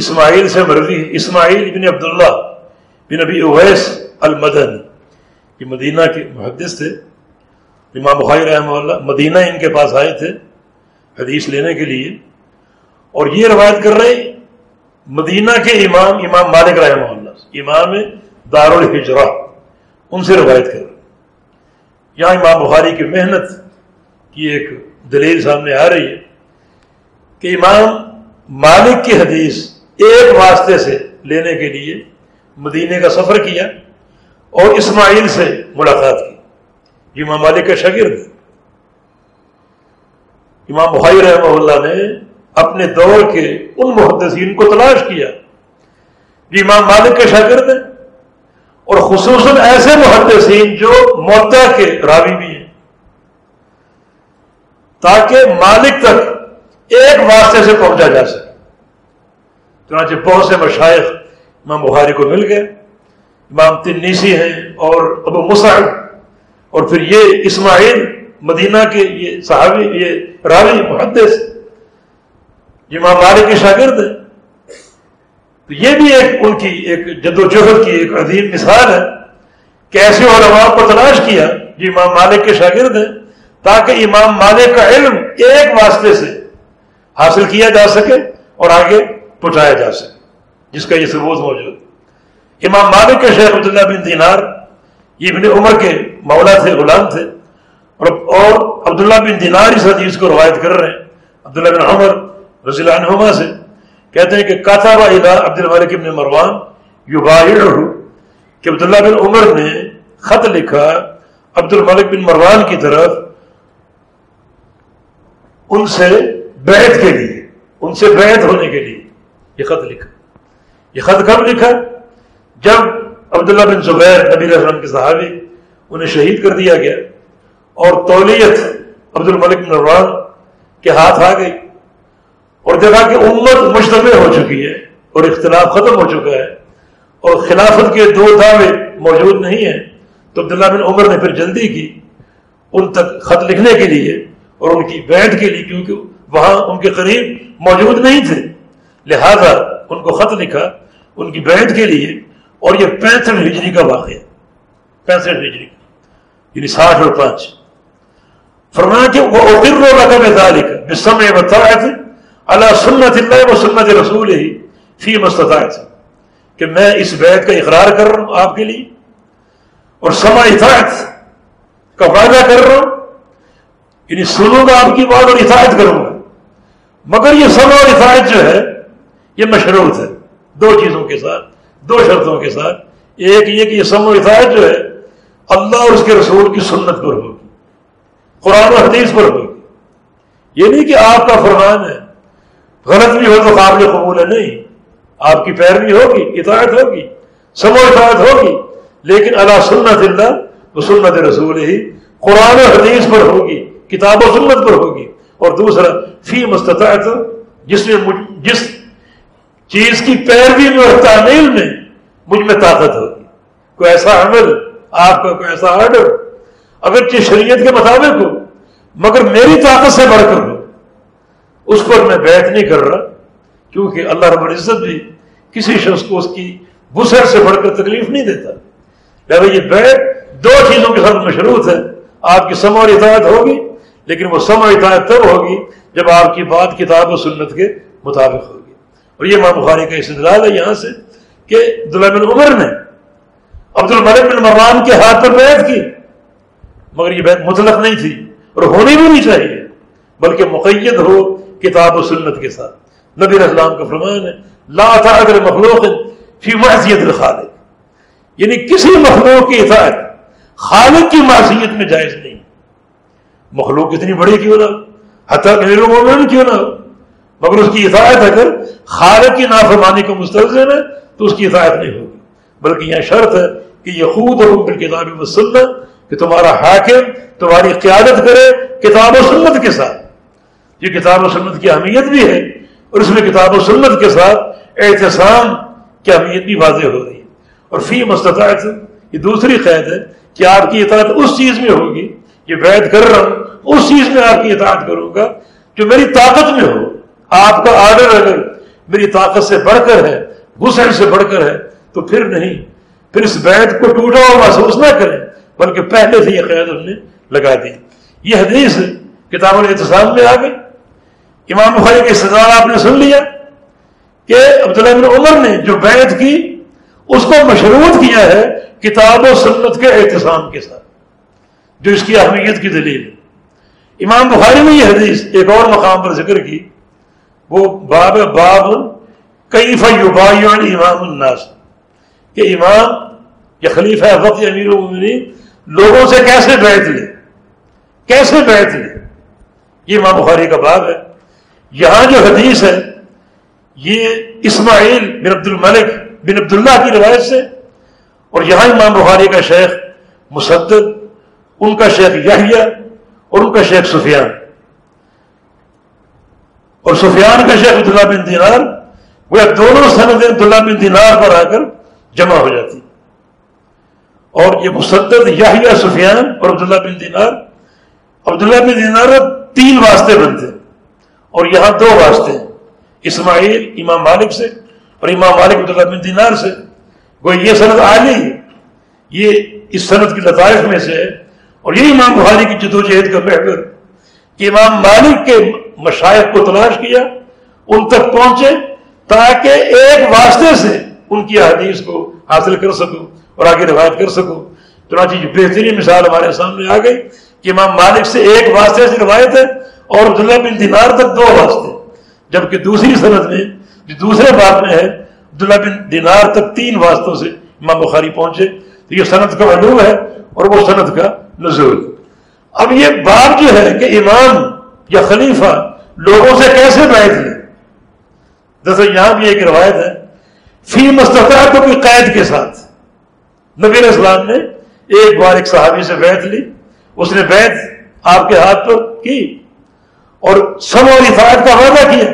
اسماعیل سے مروی اسماعیل بن عبداللہ بن ابی اویس المدن یہ مدینہ کے محدث تھے۔ امام بخاری رحمہ اللہ مدینہ ان کے پاس آئے تھے حدیث لینے کے لیے۔ اور یہ روایت کر رہے مدینہ کے امام امام مالک رحمہ اللہ، امام دار الحجرا ان سے روایت کر رہے یہاں امام بخاری کی محنت کی ایک دلیل سامنے آ رہی ہے کہ امام مالک کی حدیث ایک واسطے سے لینے کے لیے مدینے کا سفر کیا اور اسماعیل سے ملاقات کی۔ امام مالک کا شاگرد امام بخاری رحمہ اللہ نے اپنے دور کے ان محدثین کو تلاش کیا۔ جو امام مالک کے شاگرد ہیں اور خصوصاً ایسے محدثین جو معتا کے راوی بھی ہیں۔ تاکہ مالک تک ایک واسطے سے پہنچا جا سکے۔ چنانچہ بہت سے مشائق امام بخاری کو مل گئے، امام تنیسی ہیں اور ابو مسعد اور پھر یہ اسماعیل، مدینہ کے یہ صحابی، یہ راوی، محدث امام مالک کے شاگرد ہیں۔ تو یہ بھی ایک ان کی ایک جد و جہد کی ایک عظیم مثال ہے کہ ایسے علماء کو تلاش کیا جو امام مالک کے شاگرد ہیں، تاکہ امام مالک کا علم ایک واسطے سے حاصل کیا جا سکے اور آگے پہنچایا جا سکے جس کا یہ ثبوت موجود امام مالک کے شیخ عبداللہ بن دینار یہ ابن عمر کے مولا تھے غلام تھے اور عبداللہ بن دینار اس حدیث کو روایت کر رہے ہیں عبداللہ بن عمر رضی اللہ عنہما سے کہتے ہیں کہ کاتابہ الا عبد الملک ابن مروان یو کہ عبداللہ بن عمر نے خط لکھا عبد الملک بن مروان کی طرف ان سے بیعت کے لیے ان سے بیعت ہونے کے لیے یہ خط لکھا یہ خط کب لکھا؟ جب عبداللہ بن زبیر نبی السلام کے صحابی انہیں شہید کر دیا گیا اور تولیت عبد الملک بن مروان کے ہاتھ آ گئی اور جگہ کہ امت مشتبہ ہو چکی ہے اور اختلاف ختم ہو چکا ہے اور خلافت کے دو دعوے موجود نہیں ہیں، تو عبداللہ بن عمر نے پھر جلدی کی ان تک خط لکھنے کے لیے اور ان کی بیٹھ کے لیے، کیونکہ وہاں ان کے قریب موجود نہیں تھے۔ لہذا ان کو خط لکھا، ان کی بیٹھ کے لیے، اور یہ پینسٹھ ہجری کا واقعہ پینسٹھ ہجری یعنی ساٹھ اور پانچ۔ فرمایا کہ وہ رقم ذالک بسمع بتاعت اللہ سنت اللہ و سنت رسول ہی فی مستطاعت کہ میں اس بیت کا اقرار کر رہا ہوں آپ کے لیے، اور سما اطاعت کا وعدہ کر رہا ہوں۔ یعنی سنوں گا آپ کی بات اور اطاعت کروں گا۔ مگر یہ سما اور اطاعت جو ہے یہ مشروط ہے۔ دو چیزوں کے ساتھ، دو شرطوں کے ساتھ۔ ایک یہ کہ یہ سم و اطاعت جو ہے، اللہ اور اس کے رسول کی سنت پر ہوگی۔ قرآن و حدیث پر ہوگی۔ یہ نہیں کہ آپ کا فرمان ہے، غلط بھی ہو تو قابل قبول ہے نہیں۔ آپ کی پیروی ہوگی، اطاعت ہوگی، سم و اطاعت ہوگی، لیکن اللہ سنت اللہ وہ سنت رسول ہی قرآن و حدیث پر ہوگی، کتاب و سنت پر ہوگی۔ اور دوسرا، فی مستطاعت، جس میں جس چیز کی پیروی میں اور تعمیل میں مجھ میں طاقت ہوگی کوئی ایسا عمل، آپ کا کوئی ایسا آرڈر اگرچہ شریعت کے مطابق ہو، مگر میری طاقت سے بڑھ کر ہو، اس پر میں بیت نہیں کر رہا، کیونکہ اللہ رب العزت بھی کسی شخص کو اس کی بسر سے بڑھ کر تکلیف نہیں دیتا۔ لہٰذا یہ بیت دو چیزوں کے ساتھ مشروط ہے۔ آپ کی سم اور اطاعت ہوگی، لیکن وہ سم اور اطاعت تب ہوگی جب آپ کی بات، کتاب و سنت کے مطابق ہوگی اور یہ ماں بخاری کا استدلال ہے یہاں سے کہ بن عمر نے عبد الملک بن مروان کے ہاتھ پر بیعت کی، مگر یہ بیعت مطلق نہیں تھی اور ہونی بھی نہیں چاہیے، بلکہ مقید ہو کتاب و سنت کے ساتھ۔ نبی اسلام کا فرمان ہے، لا اگر مخلوق فی معصیت الخالق۔ یعنی کسی مخلوق کی اطاعت خالق کی معصیت میں جائز نہیں۔ مخلوق اتنی بڑی کیوں نہ حتیٰ مومن کیوں نہ ہو؟ مگر اس کی اطاعت اگر خالق کی نافرمانی کو مستلزم ہے تو اس کی اطاعت نہیں ہوگی۔ بلکہ یہ شرط ہے کہ یہ خود ہو کتاب و سنت کہ تمہارا حاکم تمہاری قیادت کرے کتاب و سنت کے ساتھ۔ یہ کتاب و سنت کی اہمیت بھی ہے اور اس میں کتاب و سنت کے ساتھ احتسام کی اہمیت بھی واضح ہو رہی ہے۔ اور فی مستطاعت یہ دوسری قید ہے کہ آپ کی اطاعت اس چیز میں ہوگی، یہ بیت کر رہا ہوں، اس چیز میں آپ کی اطاعت کروں گا جو میری طاقت میں ہو۔ آپ کا آرڈر اگر میری طاقت سے بڑھ کر ہے غسل سے بڑھ کر ہے، تو پھر نہیں۔ پھر اس بیت کو ٹوٹا ہوا محسوس نہ کریں، بلکہ پہلے سے یہ قید ہم نے لگا دی۔ یہ حدیث کتاب الاحتسام میں آ گئی۔ امام بخاری کا استدار آپ نے سن لیا کہ عبداللہ بن عمر نے جو بیعت کی، اس کو مشروط کیا ہے کتاب و سنت کے احتسام کے ساتھ، جو اس کی اہمیت کی دلیل ہے۔ امام بخاری نے یہ حدیث ایک اور مقام پر ذکر کی وہ باب باب کئی امام الناس؟ کہ امام یا خلیفہ وقت امیر المین لوگوں سے کیسے بیعت لے؟ کیسے بیعت لے؟ یہ امام بخاری کا باب ہے۔ یہاں جو حدیث ہے، یہ اسماعیل بن عبد الملک بن عبداللہ کی روایت سے، اور یہاں امام بخاری کا شیخ مسدد، ان کا شیخ یاہیا اور ان کا شیخ سفیان۔ اور سفیان کا شیخ عبداللہ بن دینار، وہ دونوں سندیں عبداللہ بن دینار پر آ کر جمع ہو جاتی۔ اور یہ مسدد یاہیا سفیان اور عبداللہ بن دینار، عبداللہ بن دینار تین واسطے بنتے اور یہاں دو واسطے ہیں۔ اسماعیل امام مالک سے اور امام مالک عبداللہ بن دینار سے۔ وہ یہ صنعت عالی یہ اس صنعت کی لطائف میں سے ہے۔ اور یہ امام بخاری کی جدوجہد کا محور کہ امام مالک کے مشائق کو تلاش کیا، ان تک پہنچے تاکہ ایک واسطے سے ان کی حدیث کو حاصل کر سکوں اور آگے روایت کر سکوں۔ چنانچہ یہ بہترین مثال ہمارے سامنے آ گئی کہ امام مالک سے ایک واسطے سے روایت ہے اور عبداللہ بن دینار تک دو واسطے جبکہ دوسری صنعت میں، جو دوسرے بات میں ہے، عبداللہ بن دینار تک تین واسطوں سے امام بخاری پہنچے۔ تو یہ صنعت کا علو ہے اور وہ صنعت کا نزول۔ اب یہ بات جو ہے کہ امام یا خلیفہ، لوگوں سے کیسے بیٹھ لے دراصل یہاں بھی ایک روایت ہے، فی مستقر کو بھی قید کے ساتھ۔ نبی اسلام نے ایک بار ایک صحابی سے بیٹھ لی۔ اس نے بیت آپ کے ہاتھ پر کی اور سب اور اطاعت کا وعدہ کیا۔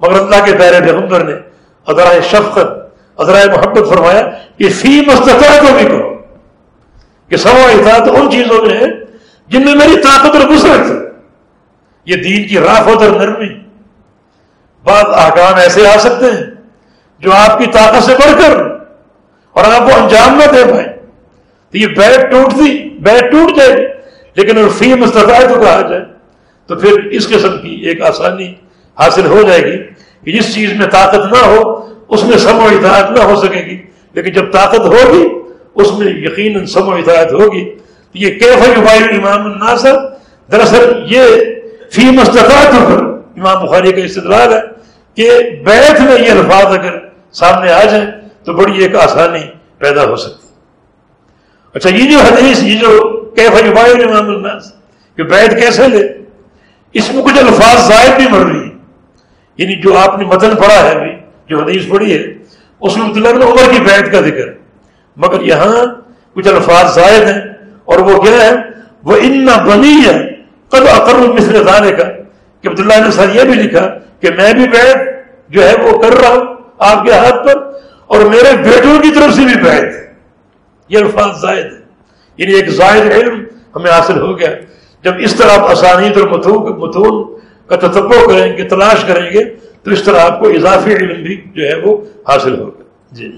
مگر اللہ کے پیرے پیغمبر نے ادرائے شفقت ادرائے محبت فرمایا کہ فی مستقر کو بھی کرو۔ کہ سب اور اطاعت ان چیزوں میں ہے جن میں میری طاقت اور گسرت ہے۔ یہ دین کی رافت اور نرمی بعض احکام ایسے آ سکتے ہیں جو آپ کی طاقت سے بڑھ کر اور آپ کو انجام نہ دے پائیں۔ تو یہ بیٹ ٹوٹتی بیٹ ٹوٹ جائے، لیکن فی مستقبل کہا جائے، تو پھر اس قسم کی ایک آسانی حاصل ہو جائے گی کہ جس چیز میں طاقت نہ ہو، اس میں سم و اطاعت نہ ہو سکے گی۔ لیکن جب طاقت ہوگی، اس میں یقیناً سم و اطاعت ہوگی۔ تو یہ کیف امام الناصر دراصل یہ فی مستقات امام بخاری کا استدلال ہے کہ بیت میں یہ الفاظ اگر سامنے آ جائیں تو بڑی ایک آسانی پیدا ہو سکتی۔ اچھا یہ جو حدیث، یہ جو کیف امام الناس، کہ بیت کیسے لے؟ اس میں کچھ الفاظ زائد بھی مر رہی ہے یعنی جو آپ نے متن پڑھا ہے ابھی، جو حدیث پڑھی ہے، اس میں مطلب عمر کی بیت کا ذکر۔ مگر یہاں کچھ الفاظ زائد ہیں اور وہ کیا ہے؟ وہ ان بنی ہے کب اکر مصر دانے کا کہ عبداللہ نے سر یہ بھی لکھا کہ میں بھی بیت جو ہے وہ کر رہا ہوں آپ کے ہاتھ پر اور میرے بیٹوں کی طرف سے بھی بیت یہ الفاظ زائد ہے یعنی ایک زائد علم ہمیں حاصل ہو گیا. جب اس طرح آپ آسانیت اور متون کا تتبع کریں گے، تلاش کریں گے، تو اس طرح آپ کو اضافی علم بھی جو ہے وہ حاصل ہوگا جی۔